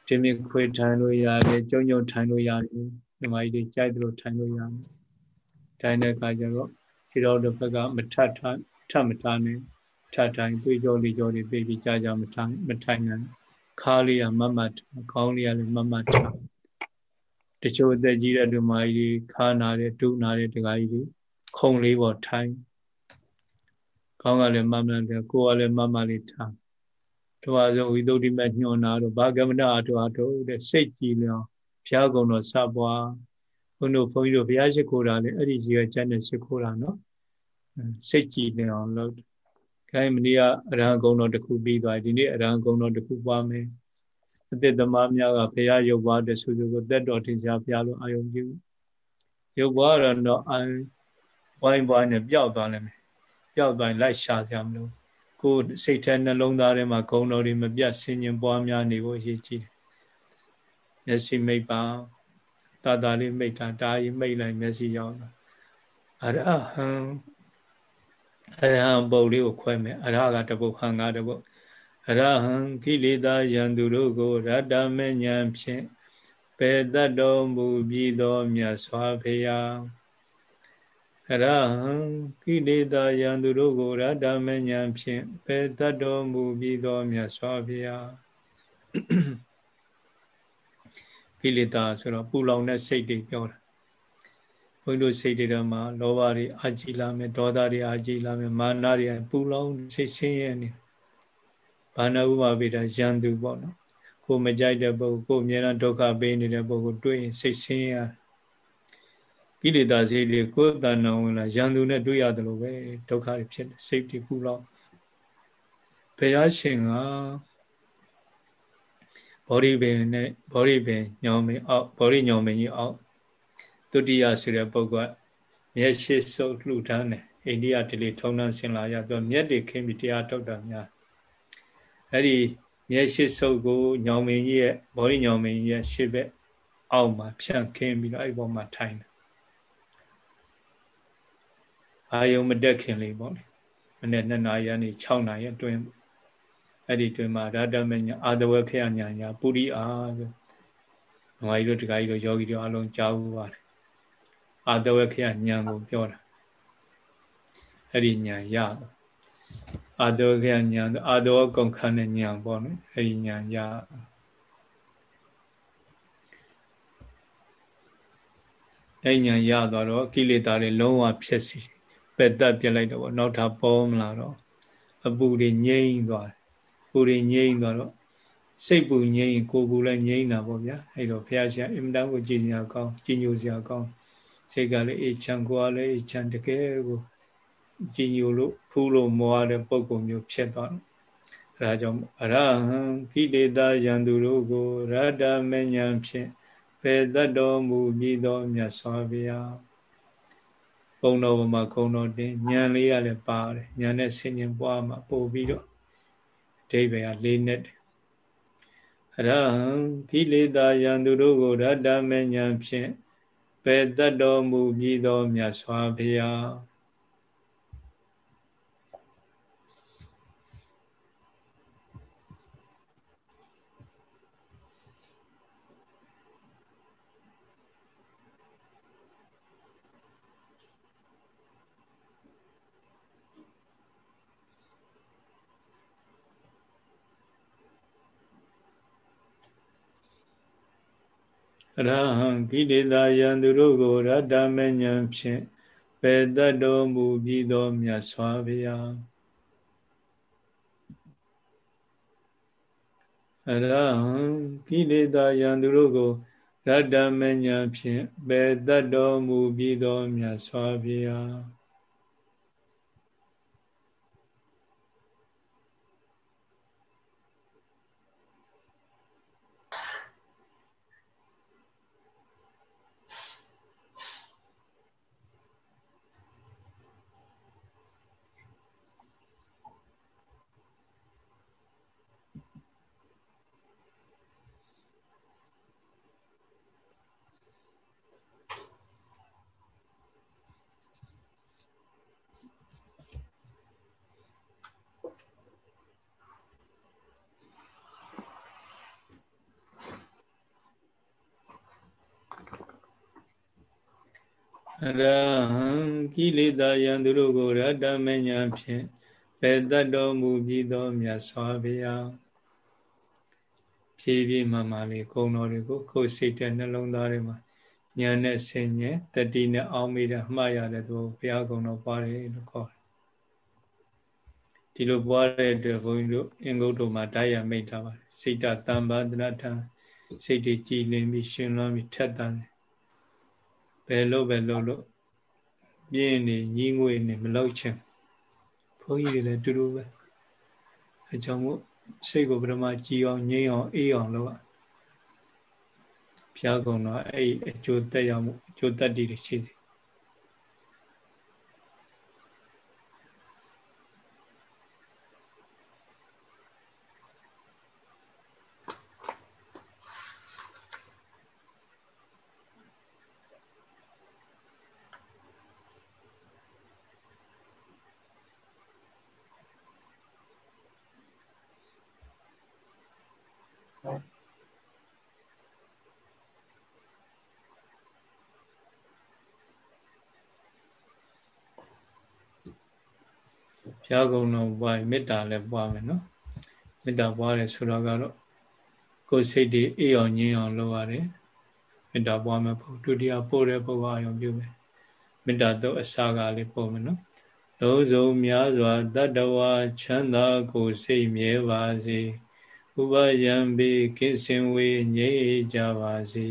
ဒီမြခွေထိုင်လို့ရတယ်ကြုံကြုံထိုင်လို့ရတယ်ဒီမကြီးတွေကြိုက်တယ်လို့ထိုင်လို့ရတယ်ထိုင်တဲ့အခါကျတော့ဒီတော့တစ်ဖက်ကမထထထမထားနဲ့ထထိုင်တွေးကြောလေးကြောလေးပြေးပြီးကြာကြာမထိုင်မထိုင်နိုင်ခါလေးကမမတ်ခေါင်းလေးကလည်းမမတ်ထားတချို့အသက်ကြီးတဲ့ဒီမကြီးခါနာတဲ့ဒုနာတဲ့ဒကာကြီးတွေခုံလေးပေါ်ထိုင် ခေါင်းကလည်းမမတ်တယ်ကိုယ်ကလည်းမမလေးထားတို့အားဆိုဝိသုဒ္ဓိမဲ့ညွန်နာတို့ဘာကမ္မနာတို့အားတို့တဲ့စိတ်ကြည်လျောင်းဘုရားကုံတော်စပွားဘုန်းတို့ဘုန်းကြီးတို့ဘုရားရှိခိုးတာလေအဲ့ဒီကြီးရဲ့ကျမ်းနဲ့ရှိခိုးတာနော်စိတ်ကြည်လျောင်းလို့ခိုင်းမနေ့ကအရဟံကုံတော်တစ်ခုပြီးသွားဒီနေ့အရဟံကုံတော်တစ်ခုပွားမယ်အသက်သမားများကဘုရားရုပ်ပွားတဲ့ဆိုဆိုကိုတက်တော်ထင်ရှားဘုရားလိုအာယုံပြုရုပ်ပွားတော့အာဝိုင်းပွားနဲ့ပျောက်သွားလိမ့်မယ် ပျောက်သွားရင်လိုက်ရှာစရာမလိုကိုယ်စိတ်ထဲနှလုံးသားထဲမှာဂုဏ်တော်တွေမပြတ်ဆင်ញင်ပွားများနေဖို့အရေးကြီးတယ်မျက်စိမိတ်ပါတာတာလေးမိတ်တာဒါကြီးမိတ်လိုက်မျက်စိရောက်တာအရဟံအရဟံပုတ်လေးကိုခွဲမယ်အရဟကတပုတ်ဟံကတပုတ်အရဟံကိလေသာယံသူတို့ကိုရတ္တမဉဏ်ဖြင့်ပေတတ်တော်မူပြီးသောမြတ်စွာဘုရားအ ရဟံကိလေသာယံသူတို့ကိုရတ္တမဉဏ်ဖြင့်ပေတတ်တော်မူပြီးသောမြတ်စွာဘုရားကိလေသာဆိုတော့ပူလောင်တဲ့စိတ်တွေပြောတာဘုန်းကြီးတို့စိတ်တွေမှာလောဘတွေအာကြီးလာမယ်ဒေါသတွေအာကြီးလာမယ်မာနတွေပူလောင်စိတ်ဆင်းရဲနေဘာနာဥပပိတာရန်သူပေါ့နော်ကိုမကြိုက်တဲ့ပုဂ္ဂိုလ်ကိုအများအားဒုက္ခပေးနေတဲ့ပုဂ္ဂိုလ်တွေ့ရင်စိတ်ဆင်းရဲ ကိလေသာစိတ်တွေကိုယ်တဏ္ဍာဝင်လာရန်သူနဲ့တွေ့ရတယ်လို့ပဲဒုက္ခတွေဖြစ်တယ်စိတ်တွေပူလောင်ဘုရားရှင်ကဘောဓိပင်နဲ့ဘောဓိပင်ညောင်မင်းအောက်ဘောဓိညောင်မင်းကြီးအောက်ဒုတိယဆိုတဲ့ပုဂ္ဂိုလ်ကမျက်ရှိစုပ်လှူဒန်းတယ်အိန္ဒိယတလီထုံနှံဆင်လာရတော့မျက်တွေခင်းပြီးတရားထုတ်တာများအဲ့ဒီမျက်ရှိစုပ်ကိုညောင်မင်းကြီးရဲ့ဘောဓိညောင်မင်းကြီးရဲ့ရှေ့ဘက်အောက်မှာဖြန့်ခင်းပြီးတော့အဲ့ပေါ်မှာထိုင်တယ် အာယုံမတက်ခင်လေးပေါ့လေမနေ့2နာရီကနေ6နာရီအတွင်းအဲ့ဒီတွင်မှာရတ္တမညာအာတဝခေယညာညာပုရိအာဆိုငါကြီးတို့တခါကြီးတို့ယောဂီတို့အလုံးကြားဘူးပါတယ်အာတဝခေယညာကိုပြောတာအဲ့ဒီညာရအာတဝခေယညာအာတဝကုန်ခန်းတဲ့ညာပေါ့နော်အဲ့ဒီညာရအဲ့ညာရသွားတော့ကိလေသာတွေလုံးဝဖြစ်စီ ပက်တက်ပြလိုက်တော့ဗောနောက်ထပ်ပေါ်မလာတော့အပူတွေငြိမ့်သွားတယ်ကိုယ်ရင်ငြိမ့်သွားတော့စိတ်ပူငြိမ့်ကိုယ်ကူလည်းငြိမ့်တာပေါ့ဗျာအဲ့တော့ဘုရားရှင်အင်တန်ကိုကြည်စရာကောင်းကြည်ညိုစရာကောင်းစိတ်ကလည်းအေးချမ်းကိုယ်ကလည်းအေးချမ်းတကယ်ကိုကြည်ညိုလို့ဖူးလို့မောရတဲ့ပုံကုမျိုးဖြစ်သွားတယ်အဲဒါကြောင့်အရဟံကိလေသာယံသူတို့ကိုရတ္တမဉဏ်ဖြင့်ပေတတ်တော်မူပြီးသောမြတ်စွာဘုရား ဘုံတော်မှာခုံတော်တင်ဉာဏ်လေးရလည်းပါတယ်ဉာဏ်နဲ့ဆင်ញင်ပွားမှာပို့ပြီးတော့အဓိပ္ပာယ်ကလေးနဲ့အရဟံကိလေသာယံသူတို့ကိုရတ္တမဉဏ်ဖြင့်ပေတတ်တော်မူပြီးသောမြတ်စွာဘုရား ရဟံကိလေသာယံသူတို့ကိုရတ္တမဉ္ဇဉ်ဖြင့်ပေတတ်တော်မူပြီးသောမြတ်စွာဘုရားအရဟံကိလေသာယံသူတို့ကိုရတ္တမဉ္ဇဉ်ဖြင့်ပေတတ်တော်မူပြီးသောမြတ်စွာဘုရား ရဟံကိလေသာယံသူတို့ကိုရတ္တမညာဖြင့်ပေတတ်တော်မူပြီးသောမြတ်စွာဘုရားဖြည်းဖြည်းမှမှလေးကုံတော်တွေကိုကိုယ်စိတ်တဲ့နှလုံးသားတွေမှာဉာဏ်နဲ့ဆင်ញဲတတိနဲ့အောင်းမိတဲ့အမှားရတဲ့သူဘုရားကုံတော်ပါတယ်လို့ခေါ်တယ်ဒီလိုပွားတဲ့အတွက်ဘုန်းကြီးတို့အင်္ဂုတ္တမှာဓာတ်ရမိတ်ထားပါတယ်စိတ်တတမ္ပန္တနာထံစိတ်တွေကြည်လင်ပြီးရှင်လွှမ်းပြီးထက်တန်တယ် ဘယ်လို့ပဲလို့လို့ပြင်းနေညီးငွေနေမလောက်ချင်ဘုန်းကြီးတွေလည်းတူတူပဲအကြောင်းမို့စိတ်ကိုပထမကြည်အောင်ငြိမ်းအောင်အေးအောင်လုပ်ရဖျားကုန်တော့အဲ့အကျိုးတက်ရမှုအကျိုးတက်တည်ရှိစေ ဘုရားကုံတော်ပွားမေတ္တာလည်းပွားမယ်နော်မေတ္တာပွားတယ်ဆိုတော့ကတော့ကိုယ်စိတ်တွေအေးအောင်ငြင်းအောင်လုပ်ရတယ်မေတ္တာပွားမယ်ဖို့ဒုတိယပို့တဲ့ပုဂ္ဂိုလ်အယုံပြုမယ်မေတ္တာတော့အစာကလေးပို့မယ်နော်လုံးစုံများစွာတတ္တဝါချမ်းသာကိုစိတ်မြဲပါစေဥပယံပိကိစင်ဝေငြိမ့်ကြပါစေ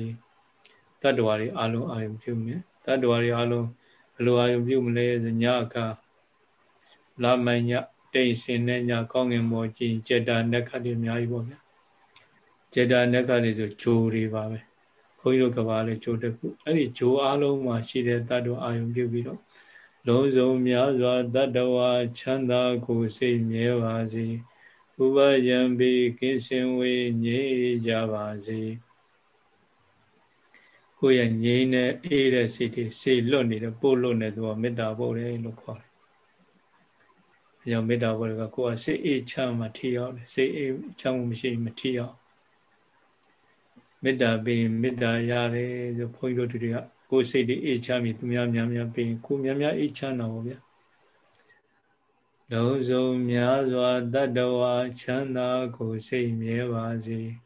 တတ္တဝါတွေအလုံးအာယုံပြုမယ်တတ္တဝါတွေအလုံးဘယ်လိုအာယုံပြုမလဲညအခါ လာမညတိတ်စင်နဲ့ညကောင်းငင်မောကြည်ចេတာနက္ခတွေအများကြီးပေါ့ဗျာចេတာနက္ခတွေဆိုဂျိုတွေပါပဲဘုန်းကြီးတို့ကဘာလဲဂျိုတခုအဲ့ဒီဂျိုအားလုံးမှာရှိတဲ့တတ္တဝအာယုံပြုပြီးတော့လုံးစုံများစွာတတ္တဝါချမ်းသာကိုစိတ်မြဲပါစေဥပယံပိကိစင်ဝေငြိကြပါစေကိုယ့်ရဲ့ငြိမ်းတဲ့အေးတဲ့စိတ်တွေစေလွတ်နေတဲ့ပို့လွတ်နေသူကမေတ္တာပို့တယ်လို့ခေါ်တယ်။ အဲကြောင့်မေတ္တာပို့တယ်ကကိုယ်ကစိတ်အေးချမ်းမှထိရောက်တယ်စိတ်အေးချမ်းမှုမရှိမထိရောက်မေတ္တာပြီးမေတ္တာရတယ်ဆိုဘုန်းကြီးတို့တွေကကိုယ်စိတ်တွေအေးချမ်းပြီးသူများများများပြီးကိုများများအေးချမ်းတော့ဗျာ။လုံးစုံများစွာတတ္တဝါချမ်းသာကိုစိတ်မြဲပါစေ။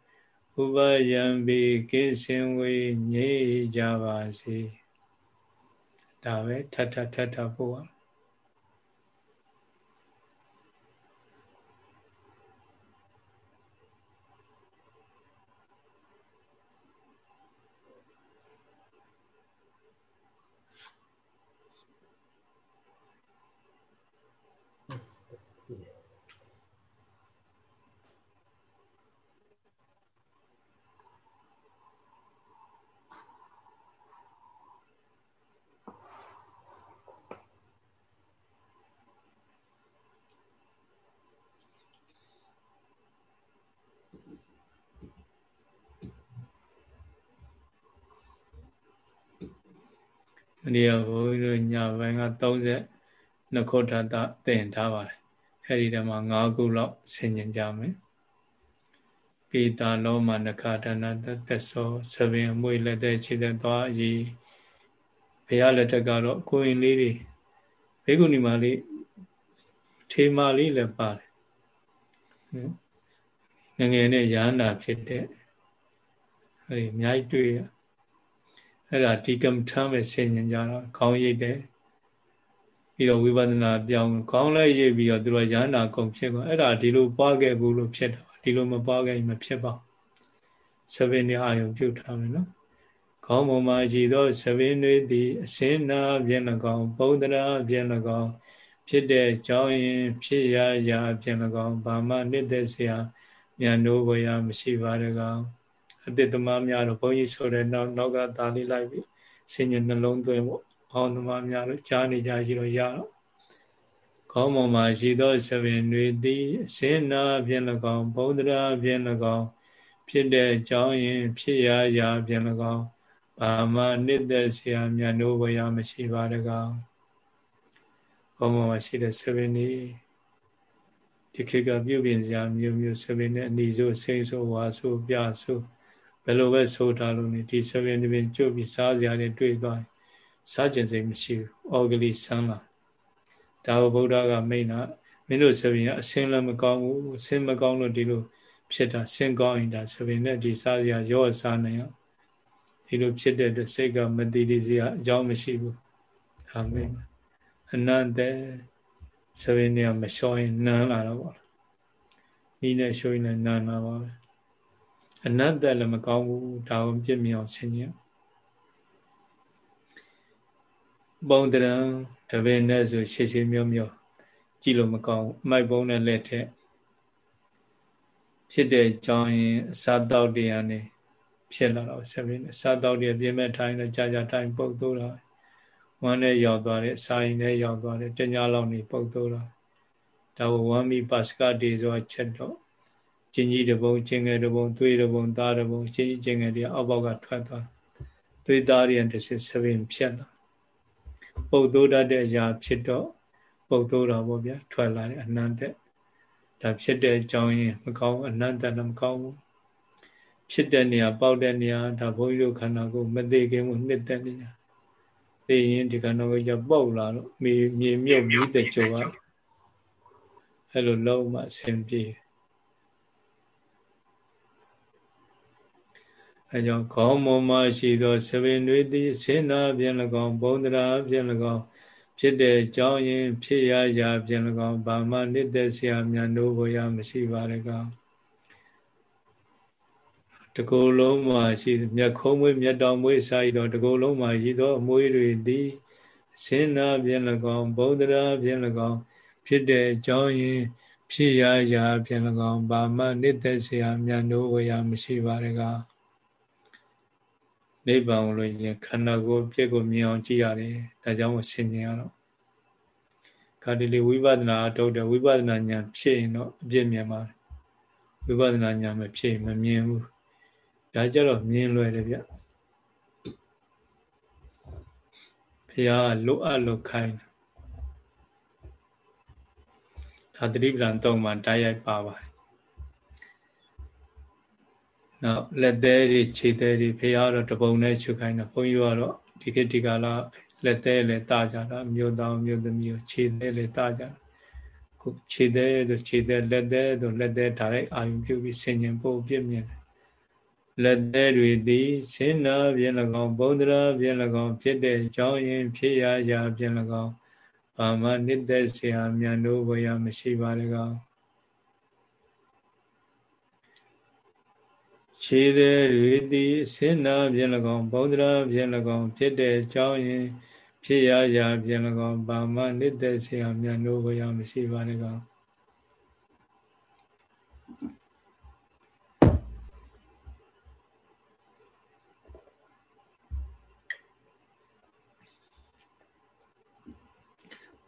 ဥပယံပိကိစင်ဝေငြိကြပါစေဒါပဲထထထထပို့ ဒီကဘုန်းကြီးတို့ညပိုင်းက30နှစ်ခုထပ်တင်ထားပါတယ်အဲ့ဒီတမှာ9ခုလောက်ဆင်ញင်ကြမယ်ပိတာလောမနခဒနာသက်သောသဗင်အမွေလက်တဲ့ခြေသက်သွားအည်ဘုရားလက်ထက်ကတော့ကိုရင်လေးတွေဘေကုဏီမာလေးထေမာလေးလည်းပါတယ်ငငယ်နဲ့ရဟန္တာဖြစ်တဲ့အဲဒီအများကြီးတွေ့ရ အဲ့ဒါဒီကမ္မထမ်းပဲဆင်ញင်ကြတာခေါင်းရိပ်တယ်ပြီးတော့ဝိပဿနာပြောင်းခေါင်းလည်းရိပ်ပြီးတော့သူတို့ရဟန္တာကုန်ဖြစ်ကုန်အဲ့ဒါဒီလိုပွားခဲ့ဘူးလို့ဖြစ်တာဒီလိုမပွားခဲ့ရင်မဖြစ်ပါဆဗင်းနေအာယုံပြုထားမယ်နော်ခေါင်းပေါ်မှာရှိသောဆဗင်းတွေသည်အစင်းနာဖြင့်၎င်းပုံသနာဖြင့်၎င်းဖြစ်တဲ့ကြောင်းရင်ဖြစ်ရာရာဖြင့်၎င်းဘာမှနှစ်သက်စရာမြန်နိုးပေါ်ရာမရှိပါတကား အတိတ်သမားများတော့ဘုန်းကြီးဆိုတဲ့နောက်နောက်ကဒါလေးလိုက်ပြီးဆင်ញနှလုံးသွင်းဖို့အောင်သမားများတော့ကြားနေကြရှိတော့ရတော့ခေါင်းပေါ်မှာရှိသောဆပင်တွေသည်အစင်းနာဖြင့်၎င်းဘုံဒရာဖြင့်၎င်းဖြစ်တဲ့အကြောင်းရင် ဖြစ်ရာရာဖြင့်၎င်းဘာမှနှစ်သက်စရာမြတ်လို့ဝရမရှိပါတကားခေါင်းပေါ်မှာရှိတဲ့ဆပင်တွေဒီခေတ်ကပြုပြင်စရာမျိုးမျိုးဆပင်နဲ့အနီဆိုးစိမ့်ဆိုးဝါဆိုးပြဆိုး ဘယ်လိုပဲဆိုထားလို့နေဒီဆပင်ဒီပင်ကျွတ်ပြီးစားစရာတွေတွေ့သွားစားကျင်စိတ်မရှိဘူးအော်ကလေးဆန်းလာဒါဘုရားကမိန်တာမင်းတို့ဆိုရင်အစင်းလည်းမကောင်းဘူးအစင်းမကောင်းလို့ဒီလိုဖြစ်တာစင်ကောင်းရင်ဒါဆိုရင်လည်းဒီစားရရော့စားနေအောင်ဒီလိုဖြစ်တဲ့အတွက်စိတ်ကမတည်တည်စရာအကြောင်းမရှိဘူးအာမင်အနန္တဆိုရင်လည်းမလျှော်ရင်နန်းလာတော့ပေါ့နီးနဲ့ရှိုးရင်လည်းနန်းလာပါပဲ အနတ္တလည်းမကောင်းဘူးဒါကိုပြည့်မြောင်ဆင်ញင်ပုံတရံတပင်နဲ့ဆိုရှေရှေမျိုးမျိုးကြည့်လို့မကောင်းအမိုက်ပုံးနဲ့လက်ထက်ဖြစ်တဲ့ကြောင်းရင်အစားတောက်တရားနေဖြစ်လာတော့ဆက်ပြီးအစားတောက်တရားပြင်းမဲ့ထိုင်းတော့ကြာကြာထိုင်းပုတ်သိုးတာဝမ်းနဲ့ရောက်သွားတယ်စာရင်နဲ့ရောက်သွားတယ်တညာလောက်နေပုတ်သိုးတာဒါဝဝမ်းမီပါစကတေဆိုတာချက်တော့ ချင်းကြီးတပုံချင်းငယ်တပုံသွေးတပုံသားတပုံချင်းကြီးချင်းငယ်တွေအောက်ပေါက်ကထွက်သွားသွေးသားတွေတစ်စစ်ဆပင်ဖြတ်လာပုတ်သိုးတတ်တဲ့အရာဖြစ်တော့ပုတ်သိုးတာပေါ့ဗျာထွက်လာတယ်အနန္တဒါဖြစ်တဲ့အကြောင်းရင်းမကောင်းအနန္တလည်းမကောင်းဘူးဖြစ်တဲ့နေရာပေါက်တဲ့နေရာဒါဘုန်းကြီးတို့ခန္ဓာကိုမသေးခင်မှုနှစ်သက်နေကြသိရင်ဒီခန္ဓာကိုရပုတ်လာတော့မြေမြေမြုပ်ပြီးတဲ့ကြိုကအဲ့လိုလုံးမှအဆင်ပြေ အဲကြောင့်ခေါင်းမောမရှိသောသဘင်တွေသည်ဆင်းနာပြန်၎င်းဘုံဒရာပြန်၎င်းဖြစ်တဲ့ကြောင်းရင်ဖြစ်ရရာပြန်၎င်းဘာမှနှစ်သက်ဆရာများနိုးဖို့ရမရှိပါရကောတကူလုံးမှာရှိမြက်ခုံးမွေးမြက်တော်မွေးစာရတော့တကူလုံးမှာရည်သောအမွေးတွေသည်ဆင်းနာပြန်၎င်းဘုံဒရာပြန်၎င်းဖြစ်တဲ့ကြောင်းရင်ဖြစ်ရရာပြန်၎င်းဘာမှနှစ်သက်ဆရာများနိုးဖို့ရမရှိပါရကော နိဗ္ဗာန်ကိုလို့ရင်ခန္ဓာကိုယ်ပြည့်ကိုမြင်အောင်ကြည့်ရတယ်ဒါကြောင့်မဆင်ញင်ရတော့ခါဒီလေဝိပဿနာအထုတ်တယ်ဝိပဿနာဉာဏ်ဖြစ်ရင်တော့အပြည့်မြင်ပါတယ်ဝိပဿနာဉာဏ်မဖြစ်မမြင်ဘူးဒါကြတော့မြင်လွယ်တယ်ဗျဘုရားလိုအပ်လို့ခိုင်းဒါသတိပ္ပံသုံးမှာတိုက်ရိုက်ပါပါတယ် နောက်လက်သေးတွေခြေသေးတွေဖေရတော့တပုံနဲ့ချုပ်ခိုင်းတာဘုန်းကြီးတို့ကတော့ဒီခေတ်ဒီကာလလက်သေးလည်းတာကြတာမြို့သားမြို့သမီးခြေသေးလည်းတာကြတာခုခြေသေးတို့ခြေသေးလက်သေးတို့လက်သေးဒါရိုက်အာယုပြုပြီးဆင်ញင်ဖို့ပြည့်မြင်တယ်လက်သေးတွေသည်ဆင်းနာပြင်၎င်းဘုံဒရာပြင်၎င်းဖြစ်တဲ့ကြောင်းရင်ဖြစ်ရရာပြင်၎င်းဘာမှနှစ်သက်เสียမြန်တို့ဘဝရမရှိပါရကော ခြေသည်ရေသည်အစင်နာဖြင့်၎င်းဗုဒ္ဓရာဖြင့်၎င်းဖြစ်တဲ့အကြောင်းရင်ဖြစ်ရာရာဖြင့်၎င်းဘာမှနစ်သက်ဆရာမြတ်တို့ဘုရားမရှိပါနဲ့ကောင်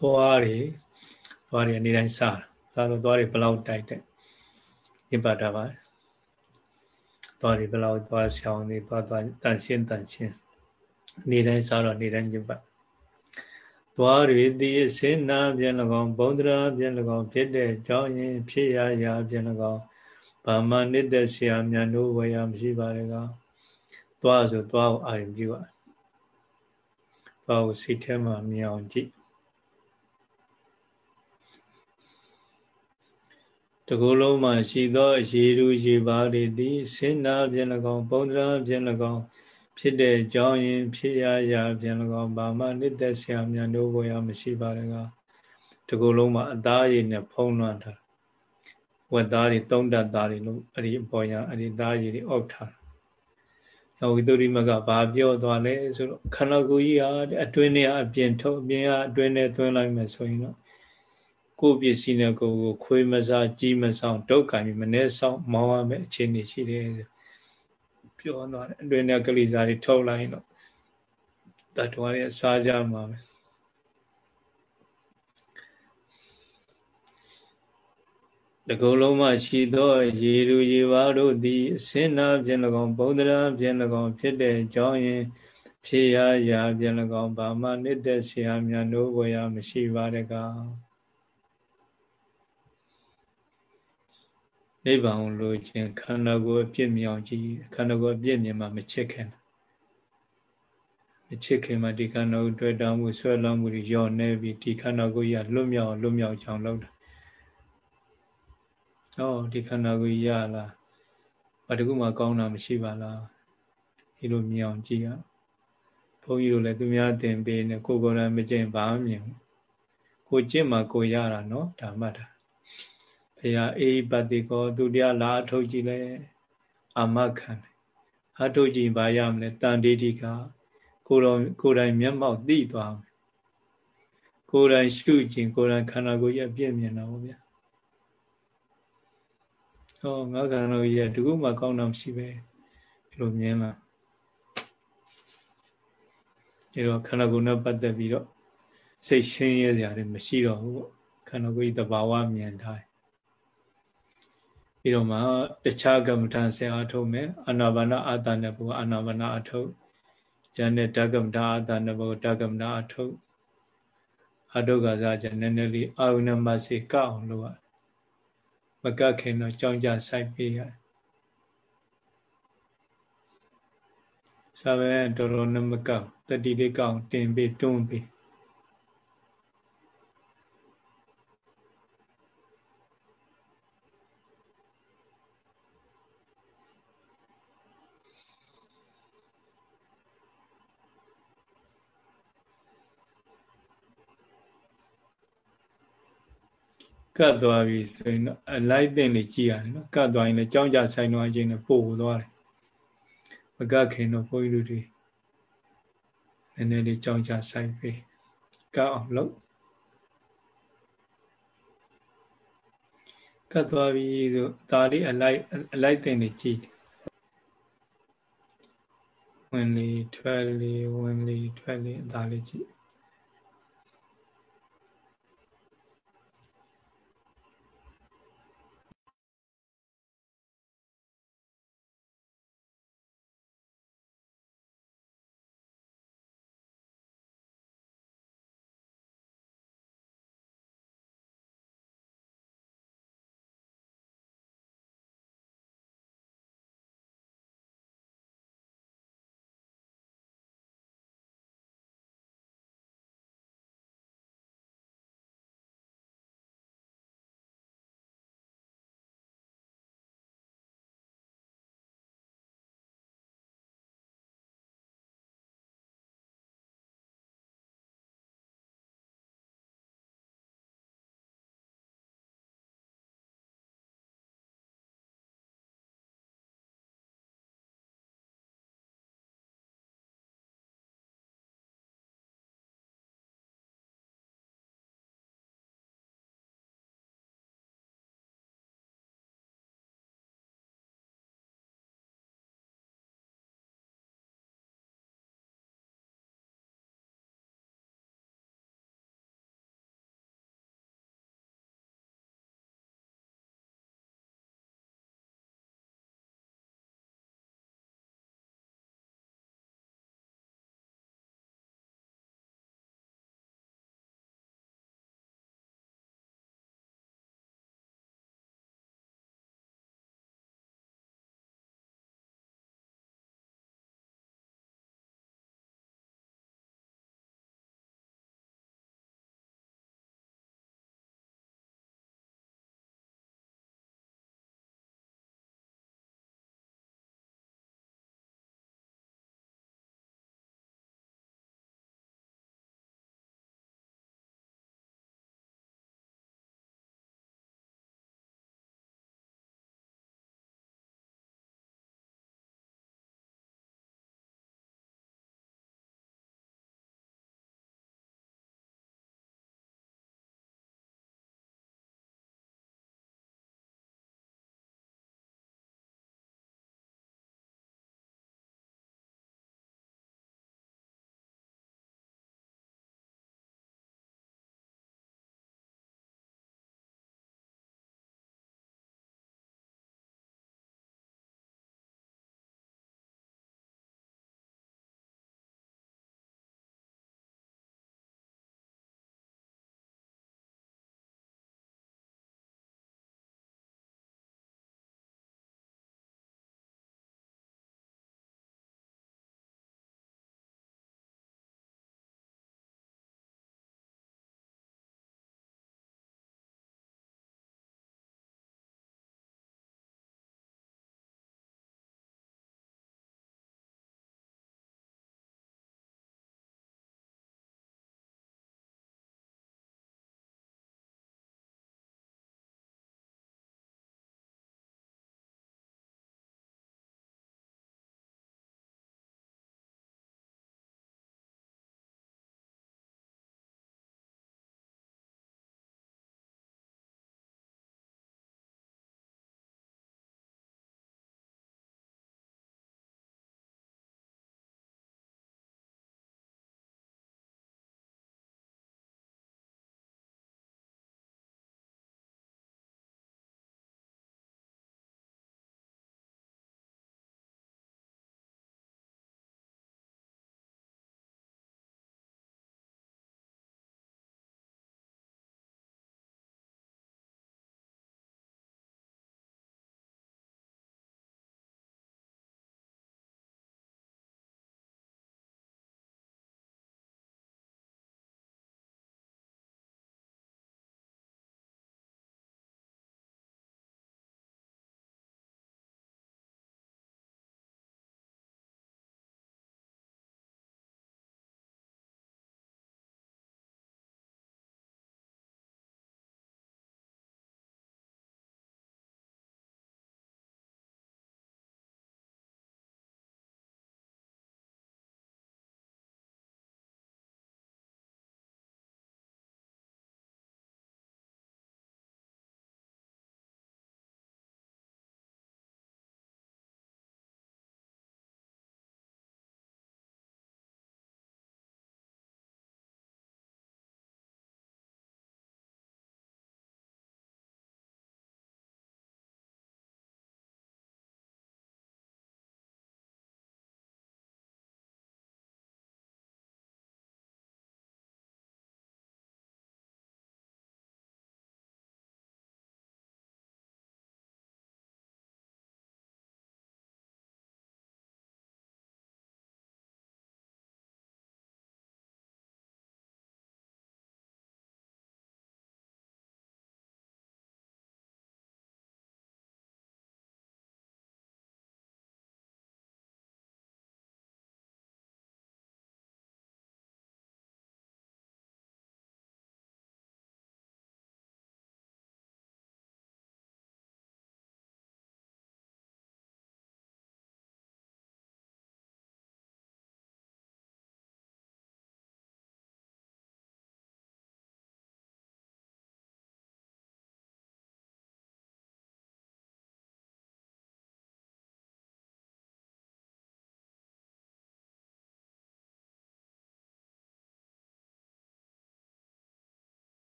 သွားတွေသွားတွေအနေတိုင်းစားတာဒါတော့သွားတွေဘလောက်တိုက်တဲ့ပြပါတာပါ သွားတွေဘယ်လောက်သွားဆောင်နေသွားသွားတန်ရှင်းတန်ရှင်းနေတိုင်းစားတော့နေတိုင်းကျပတ်သွားတွေဒီအစင်းနာပြန်၎င်းဘုံဒရာပြန်၎င်းဖြစ်တဲ့ကြောင်းရင်ဖြစ်ရရာပြန်၎င်းဘာမှနှစ်သက်ဆရာမြန်တို့ဝေယမရှိပါလေကောသွားဆိုသွားကိုအာရုံပြုပါသွားကိုစိတ်ထဲမှာမြင်အောင်ကြည့် တကူလုံးမှာရှိသောရေရူရေပါတွေသည်စင်နာဖြင့်၎င်းပုံသဏ္ဍာန်ဖြင့်၎င်းဖြစ်တဲ့ကြောင်းရင်ဖြစ်ရရာဖြင့်၎င်းဘာမှနှစ်သက်ဆရာများတို့ဘောရမရှိပါတကားတကူလုံးမှာအသားရည်နဲ့ဖုံးလွှမ်းထားဝက်သားတွေသုံးတတ်သားတွေလို့အဲ့ဒီအပေါ်ရအဲ့ဒီသားရည်တွေအောက်ထားယောဂီတုရိမကဘာပြောသွားလဲဆိုတော့ခန္ဓာကိုယ်ကြီးဟာအတွင်းထဲအပြင်ထုတ်အပြင်ကအတွင်းထဲသွင်းလိုက်မယ်ဆိုရင်တော့ ကိုယ်ပစ္စည်းနဲ့ကိုယ်ကိုခွေးမစားကြီးမဆောင်ဒုက္ခကြီးမနေဆောင်မောင်းရမယ့်အခြေအနေရှိတယ်ပြောသွားတယ်အတွင်းနဲ့ကလေးစားတွေထုတ်လိုက်တော့တတ်တော်ရဲ့စားကြမှာပဲတကုလုံးမှရှိသောရေလူရေပါတို့သည်အစင်းနာဖြင့်၎င်းဘုံဒရာဖြင့်၎င်းဖြစ်တဲ့ကြောင်းရင်ဖြစ်ရရာဖြင့်၎င်းဘာမှနှစ်သက်ဆရာများတို့ဘဝရမရှိပါတကား နိဗ္ဗာန်ကိုလိုချင်ခန္ဓာကိုယ်အပြည့်မြောင်ကြည့်ခန္ဓာကိုယ်အပြည့်မြင်မှမချစ်ခင်မချစ်ခင်မှဒီခန္ဓာကိုတွေ့တောင်းမှုဆွဲလောင်းမှုတွေညော့နေပြီးဒီခန္ဓာကိုရလွတ်မြောက်လွတ်မြောက်ချောင်လုပ်တာ။အော်ဒီခန္ဓာကိုရလားဘာတကူမှကောင်းတာမရှိပါလားဒီလိုမြင်အောင်ကြည့်ရဘုန်းကြီးတို့လည်းသူများတင်ပေးနေကိုကိုယ်တိုင်မကျင့်ဘာမှမြင်ဘူးကိုကျင့်မှကိုရတာနော်ဒါမှတ်တာ ဘုရားအေးပတိကောသူတရားလာအထုတ်ကြည့်လဲအာမခံတယ်အထုတ်ကြည့်ဘာရမလဲတန်တေတိကကိုယ်တော်ကိုယ်တိုင်မျက်မှောက်သိသွားမယ်ကိုယ်တိုင်ရှုကျင်ကိုယ်တိုင်ခန္ဓာကိုယ်ရဲ့ပြည့်မြင်တော့ဗျာဟောငါခန္ဓာကိုယ်ရဲ့တကူမှကောင်းတာမရှိပဲဒီလိုမြင်လာဒီတော့ခန္ဓာကိုယ်နဲ့ပတ်သက်ပြီးတော့စိတ်ရှင်းရစရာတွေမရှိတော့ဘူးပေါ့ခန္ဓာကိုယ်ရဲ့တဘာဝမြင်ထား ပြီးတော့မှတခြားကမ္မဋ္ဌာန်းဆရာအထုတ်မယ်အာနာပါနအာတနဲ့ဘုအာနာပါနအထုတ်ဉာဏ်နဲ့ဓကမ္မဋ္ဌာအာတနဲ့ဘုဓကမ္မဋ္ဌာအထုတ်အတုကစားကြနည်းနည်းလေးအာယုဏမစေကအောင်လုပ်ရမကခင်တော့ကြောင်းကြဆိုင်ပေးရတယ်စာပဲတော်တော်နဲ့မကောက်တတိလေးကောက်တင်ပေးတွန်းပေး ကတ်သွားပြီဆိုရင်တော့အလိုက်တင်နေကြည့်ရတယ်နော်ကတ်သွားရင်လည်းကြောင်းကြဆိုင်တော့အချင်းနဲ့ပို့သွားတယ်မကခင်တော့ဘုန်းကြီးတို့တွေနည်းနည်းလေးကြောင်းကြဆိုင်ပြီကတ်အောင်လုပ်ကတ်သွားပြီဆိုဒါလေးအလိုက်အလိုက်တင်နေကြည့်ဝင်လေထွက်လေဝင်လေထွက်လေဒါလေးကြည့်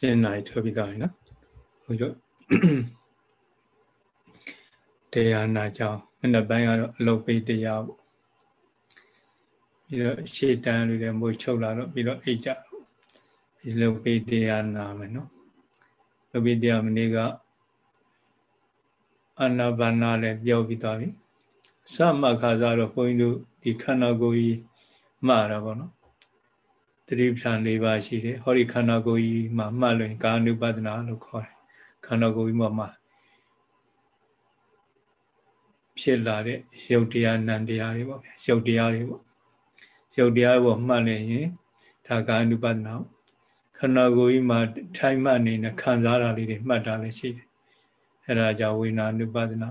ရှင်းနိုင်ထွက်ပြီးသားပြီနော်ဘုရားတရားနာကြောင်းမနေ့ပိုင်းကတော့အလုပ်ပေးတရားပေါ့ပြီးတော့ရှေ့တန်းလူတွေမွေချုပ်လာတော့ပြီးတော့အိတ်ကြဒီလုပ်ပေးတရားနာမယ်နော်လုပ်ပေးတရားမနေ့ကအနာဘာနာလည်းပြောပြီးသွားပြီစမခါစားတော့ဘုန်းကြီးတို့ဒီခန္ဓာကိုယ်ကြီးမှားတာပေါ့နော် တတိပ္ပံ၄ပါးရှိတယ်ဟောဒီခန္ဓာကိုယ်ကြီးမှာမှတ်လို့ကာနုပဒနာလို့ခေါ်တယ်ခန္ဓာကိုယ်ကြီးမှာမှာဖြစ်လာတဲ့ရုပ်တရားနံတရားတွေပေါ့ဗျာရုပ်တရားတွေပေါ့ရုပ်တရားပေါ်မှတ်နေရင်ဒါကာနုပဒနာခန္ဓာကိုယ်ကြီးမှာထိုင်မှတ်နေတဲ့ခံစားတာလေးတွေမှတ်တာလည်းရှိတယ်အဲ့ဒါကြောင့်ဝိညာဏုပဒနာ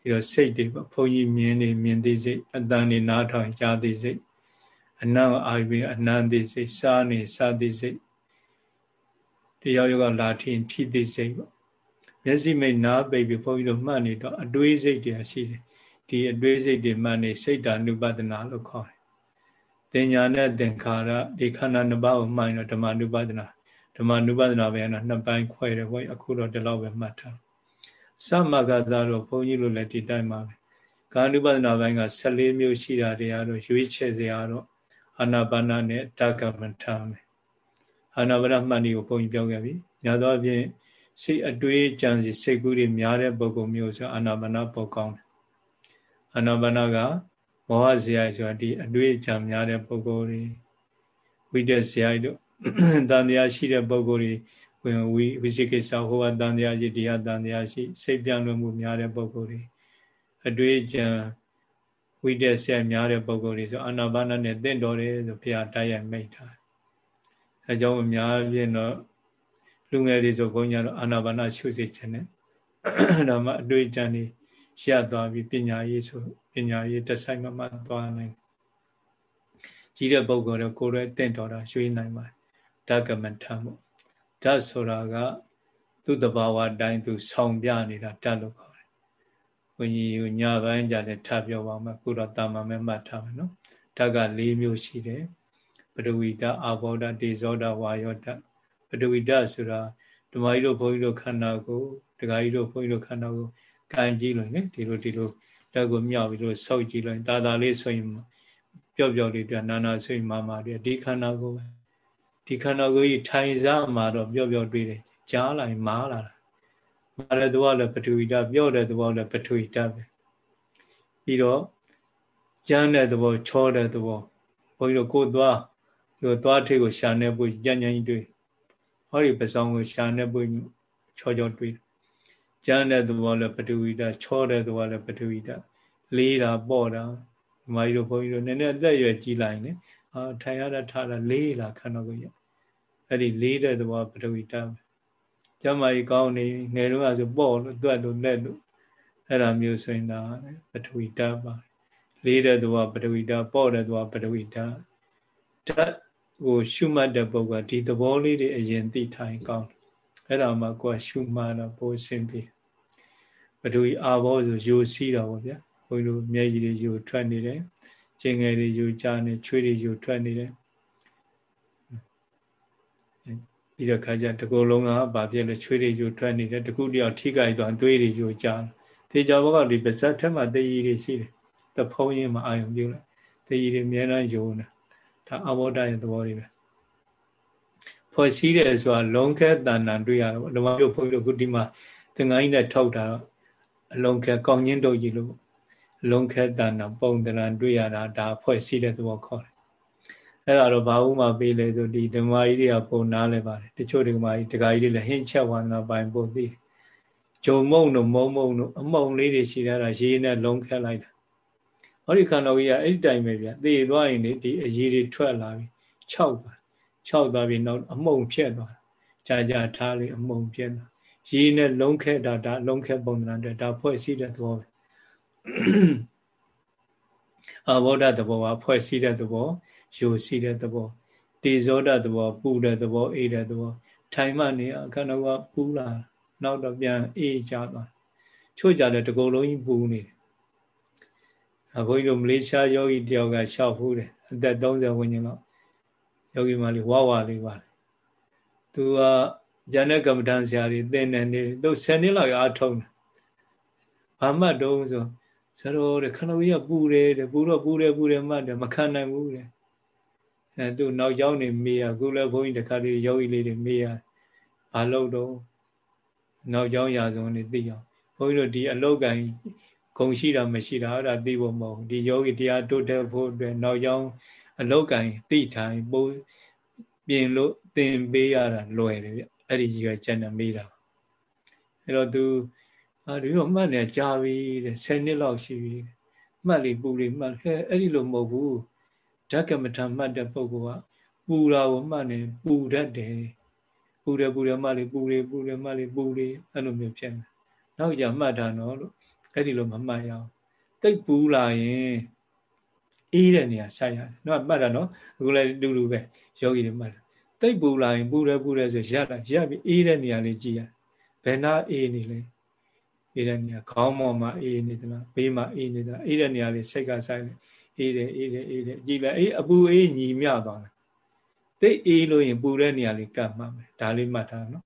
ပြီးတော့စိတ်တွေပေါ့ဘုန်းကြီးမြင်နေမြင်သိစိတ်အတန်နေနားထောင်ကြားသိစိတ် အနံ့အာယုအနံ့သိစိတ်စားနေစားသိစိတ်တရားယောဂလာထင်ထိသိစိတ်ပေါ့မျက်စိမိတ်နားပိတ်ပြီးဘုန်းကြီးတို့မှတ်နေတော့အတွေးစိတ်တွေရှိတယ်ဒီအတွေးစိတ်တွေမှတ်နေစိတ်ဓာနုပဒနာလို့ခေါ်တယ်တင်ညာနဲ့သင်္ခါရဒီခန္ဓာနှစ်ပါးကိုမှန်တော့ဓမ္မနုပဒနာဓမ္မနုပဒနာပဲနော်နှစ်ပိုင်းခွဲတယ်ဘုရားအခုတော့ဒီလောက်ပဲမှတ်ထားသမဂတာတော့ဘုန်းကြီးတို့လည်းဒီတိုင်းပါပဲကာနုပဒနာပိုင်းက14မျိုးရှိတာတရားတော့ရွေးချယ်စရာတော့ အာနာပါနာနဲ့တက္ကမထာမယ်အာနာပါနမှတ်နည်းကိုဘုန်းကြီးပြောခဲ့ပြီညာတော့အပြင်စိတ်အတွေးကြံစီစိတ်ကူးတွေများတဲ့ပုံကုမျိုးဆိုအာနာပါနပေါ်ကောင်းတယ်အာနာပါနကမောဟဇယဆိုတာဒီအတွေးကြံများတဲ့ပုံကိုယ်တွေဝိတ္တဇယတို့တန်တရားရှိတဲ့ပုံကိုယ်တွေဝင်ဝိဝိသိကိစ္စဟောအတန်တရားရှိတရားတန်တရားရှိစိတ်ပြောင်းလဲမှုများတဲ့ပုံကိုယ်တွေအတွေးကြံ ဝိတ္တဇယများတဲ့ပုံကိုယ်တွေဆိုအာနာပါနနဲ့တင့်တော်တယ်ဆိုဘုရားတိုက်ရိုက်မိတ်ထားအဲကြောင့်အများပြင်းတော့လူငယ်တွေဆိုဘုန်းကြီးကတော့အာနာပါနရှုစိတ်ခြင်းနဲ့ဒါမှအတွေ့အကြံတွေရသွားပြီးပညာရေးဆိုပညာရေးတစ်ဆိုင်မှမှသွားနိုင်ကြီးတဲ့ပုဂ္ဂိုလ်တော့ကိုယ်ရဲ့တင့်တော်တာရွှေ့နိုင်ပါတယ်ဓကမထမို့ဓာတ်ဆိုတာကသူ့တဘာဝတိုင်းသူ ဆောင်ပြနေတာဓာတ်လို့ခေါ်တယ်။ ဘုန်းကြီးကညပိုင်းကြတယ်ထပ်ပြောပါမယ်ခုတော့တာမန်မဲ့မှတ်ထားမယ်နော်။ဓာတ်က၄မျိုးရှိတယ်။ပထဝီဓာတ်အာဘောဓာတ်ဒေဇောဓာတ်ဝါယောဓာတ်ပထဝီဓာတ်ဆိုတာဓမ္မကြီးတို့ဘုန်းကြီးတို့ခန္ဓာကိုဒကာကြီးတို့ဘုန်းကြီးတို့ခန္ဓာကိုကန်ကြည့်လို့နော်ဒီလိုဒီလိုဓာတ်ကိုမြောက်ပြီးလို့ဆောက်ကြည့်လို့တာတာလေးဆိုရင်ပျော့ပျော့လေးပြနာနာဆိုရင်မာမာလေးဒီခန္ဓာကိုပဲဒီခန္ဓာကိုယ်ကြီးထိုင်စားမှာတော့ပျော့ပျော့တွေ့တယ်ကြားလိုက်မားလာတာ မာတဲ့သဘောလည်းပထဝီဓာတ်ပျော့တဲ့သဘောလည်းပထဝီဓာတ်ပဲပြီးတော့ကျမ်းတဲ့သဘောချောတဲ့သဘောဘုန်းကြီးတို့ကိုသွားဒီသွားထိတ်ကိုရှာနေပွေကြမ်းကြမ်းကြီးတွေ့ဟောဒီပစောင်းကိုရှာနေပွေချောချောတွေ့ကျမ်းတဲ့သဘောလည်းပထဝီဓာတ်ချောတဲ့သဘောလည်းပထဝီဓာတ်လေးတာပေါ့တာဒီမကြီးတို့ဘုန်းကြီးတို့နည်းနည်းအသက်ရွယ်ကြီးလိုက်နေအာထိုင်ရတာထားတာလေးလာခန္ဓာကိုယ်ရအဲ့ဒီလေးတဲ့သဘောပထဝီဓာတ် ကျမ်းမာကြီးကောင်းနေငယ်တော့ဆိုပေါ့လို့တွက်လို့လက်လို့အဲ့ဒါမျိုးဆိုရင်ဒါပထဝီဓာတ်ပါလေးတဲ့သဘောပထဝီဓာတ်ပေါ့တဲ့သဘောပထဝီဓာတ်ဓာတ်ကိုရှုမှတ်တဲ့ပုဂ္ဂိုလ်ဒီသဘောလေးတွေအရင်သိထိုင်ကောင်းအဲ့ဒါမှကိုယ်ရှုမှတ်တော့ပိုအဆင်ပြေပထဝီအာဘောဆိုယူစီးတာပေါ့ဗျာဘုန်းကြီးတို့မျက်ရည်တွေယူထွက်နေတယ်ကျင်ငယ်တွေယူကြနေချွေးတွေယူထွက်နေတယ် ပြီးတော့ခါကျတကူလုံးကဘာဖြစ်လဲချွေးတွေယူထွက်နေတယ်တကူတယောက်ထိကြိုက်သွားသွေးတွေယူကြတေချာဘောကဒီပါဇက်ထက်မှာတေးကြီးတွေရှိတယ်တဖုံးရင်မအာယုံပြုလိုက်တေးကြီးတွေအများအားယူနေဒါအဘောဓရဲ့သဘောတွေပဲဖွဲ့စည်းတယ်ဆိုတာလုံးခဲတန်တန်တွေ့ရတော့ဓမ္မပြုတ်ဘုန်းကြီးတို့ခုဒီမှာသင်္ကန်းကြီးနဲ့ထောက်တာတော့အလုံးခဲကောင်းချင်းတို့ကြီးလို့အလုံးခဲတန်တန်ပုံတန်တွေ့ရတာဒါဖွဲ့စည်းတဲ့သဘောခေါ်တယ် အဲ့ဒါတော့ဘာဥမာပေးလဲဆိုဒီဓမ္မကြီးတွေကပုံနာလဲပါတယ်တချို့ဓမ္မကြီးဒကာကြီးတွေလည်းဟင်းချက်ဝါနာပိုင်ပို့သိတယ်ဂျုံမုံတို့မုံမုံတို့အမုံလေးတွေရှိတာရေးနဲ့လုံးခဲလိုက်တာဟောဒီခန္ဓာကြီးကအဲ့ဒီတိုင်ပဲဗျသေသွားရင်လေဒီအရေးတွေထွက်လာပြီ6ပါ6သွားပြီနောက်အမုံဖြစ်သွားကြာကြာထားလေအမုံဖြစ်သွားရေးနဲ့လုံးခဲတာဒါလုံးခဲပုံသဏ္ဍာန်တွေဒါဖွဲ့စည်းတဲ့သဘောပဲအဘောဓသဘောကဖွဲ့စည်းတဲ့သဘော ယိုစီးတဲ့သဘောတေဇောဓသဘောပူတဲ့သဘောအေးတဲ့သဘောထိုင်မှနေအခန္ဓာကပူလာနောက်တော့ပြန်အေးကြသွားချို့ကြတယ်တကုံလုံးကြီးပူနေတယ်အဘုန်းကြီးတို့မလေးရှားယောဂီတယောက်ကရှောက်ဖူးတယ်အသက်30ဝန်းကျင်လောက်ယောဂီမလေးဝါဝါလေးပါသူကဉာဏ်နဲ့ကမ္မဋ္ဌာန်းဆရာတွေသင်တယ်နေသူ10နှစ်လောက်အားထုတ်တယ်ဘာမှတ်တော့ဆိုဆရာတော်တဲ့ခဏကြီးကပူတယ်တဲ့ပူတော့ပူတယ်ပူတယ်မှတ်တယ်မခံနိုင်ဘူးတဲ့ အဲသူနောက်ကျောင်းနေမေးရခုလည်းဘုန်းကြီးတခါလေးယောဂီလေးတွေမေးရဘာလို့တော့နောက်ကျောင်းရာဇဝင်နေသိအောင်ဘုန်းကြီးတို့ဒီအလောက်ကံဂုံရှိတာမရှိတာအဲ့ဒါသိဖို့မဟုတ်ဒီယောဂီတရားတိုးတက်ဖို့အတွက်နောက်ကျောင်းအလောက်ကံသိထိုင်ပိုးပြင်လို့သင်ပေးရတာလွယ်တယ်ဗျအဲ့ဒီကြီးကကျန်တယ်မေးတာအဲ့တော့သူအာဒီတော့မှတ်နေကြာပြီတဲ့10နှစ်လောက်ရှိပြီမှတ်လေပူလေမှတ်ဟဲအဲ့ဒီလိုမဟုတ်ဘူး ဓကမထမှတ်တဲ့ပုဂ္ဂိုလ်ကပူတာကိုမှတ်နေပူတတ်တယ်ပူတယ်ပူတယ်မှတ်လေပူလေပူလေမှတ်လေပူလေအဲ့လိုမျိုးဖြစ်နေနောက်ကြမှတ်တာနော်လို့အဲ့ဒီလိုမမှတ်ရအောင်တိတ်ပူလာရင်အေးတဲ့နေရာဆိုင်ရတယ်နော်မှတ်တာနော်အခုလည်းတူတူပဲယောဂီတွေမှတ်တယ်တိတ်ပူလာရင်ပူတယ်ပူတယ်ဆိုရက်လာရက်ပြီးအေးတဲ့နေရာလေးကြည့်ရဘယ်နာအေးနေလဲအေးတဲ့နေရာခေါင်းပေါ်မှာအေးနေသလားဘေးမှာအေးနေသလားအေးတဲ့နေရာလေးစိတ်ကဆိုင်နေ အေးတယ်အေးတယ်အေးတယ်ကြည့်လိုက်အေးအပူအေးညီမြသွားတယ်တိတ်အေးလို့ရင်ပူတဲ့နေရာလေးကတ်မှမယ်ဒါလေးမှတ်ထားနော်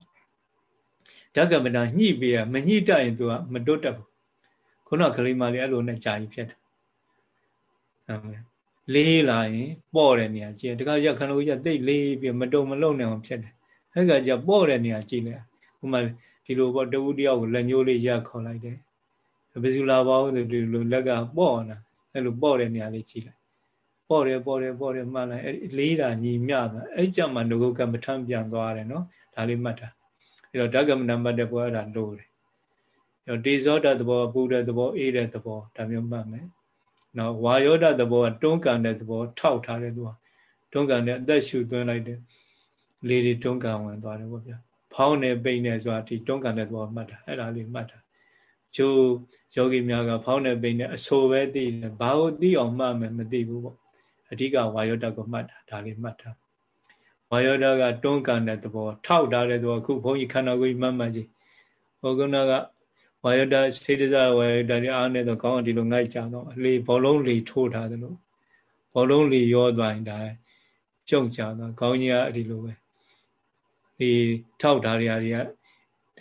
ဓကမနာညှိပေးရမညှိတတ်ရင် तू ကမတွတ်တတ်ဘူးခုနကလေးမလေးအဲ့လိုနဲ့ကြာကြီးဖြစ်တယ်ဟုတ်မယ်လေးလာရင်ပေါ့တဲ့နေရာကြည့်တခါရခဏလို့ရတိတ်လေးပြီးမတုံမလုံနိုင်အောင်ဖြစ်တယ်အဲ့ကကြပေါ့တဲ့နေရာကြည့်လိုက်ဥမာဒီလိုပေါ့တဝူတယောက်ကိုလက်ညှိုးလေးရခေါ်လိုက်တယ်ဘယ်သူလာပါဦးဆိုဒီလိုလက်ကပေါ့နာ အဲ့လိုပေါ့တဲ့နေရာလေးကြည့်လိုက်ပေါ့တယ်ပေါ့တယ်ပေါ့တယ်မှတ်လိုက်အဲ့လေးတာညီမြတာအဲ့ကြမှာငုတ်ကမထမ်းပြန်သွားတယ်နော်ဒါလေးမှတ်တာအဲ့တော့ဓကမနံပါတ်တဲ့ဘောအဲ့ဒါလို့တယ်အဲ့တော့ဒေဇောတသဘောပူတဲ့သဘောအေးတဲ့သဘောဒါမျိုးမှတ်မယ်နော်ဝါယောဒသဘောကတွန်းကန်တဲ့သဘောထောက်ထားတဲ့သူကတွန်းကန်တဲ့အသက်ရှူသွင်းလိုက်တဲ့လေတွေတွန်းကန်ဝင်သွားတယ်ပေါ့ဗျာဖောင်းနေပိန်နေဆိုတာဒီတွန်းကန်တဲ့သဘောမှတ်တာအဲ့ဒါလေးမှတ်တာ ကျိုးယောဂီများကဖောင်းနေပိန်နေအဆိုပဲသိတယ်ဘာလို့သိအောင်မှတ်မယ်မသိဘူးပေါ့အဓိကဝါယောဒကိုမှတ်တာဒါလေးမှတ်တာဝါယောဒကတွန်းကန်တဲ့သဘောထောက်ထားတဲ့သဘောအခုဘုန်းကြီးခန္ဓာကိုယ်မှတ်မှတ်ကြီးဟောကုဏကဝါယတစေတဇဝါယတတွေအားနေတော့ကောင်းဒီလိုငိုက်ကြတော့အလေဘောလုံးလေထိုးထားတယ်လို့ဘောလုံးလေရောသွားရင်ဒါကြုံကြတော့ကောင်းကြီးကဒီလိုပဲဒီထောက်ထားတွေအရာတွေ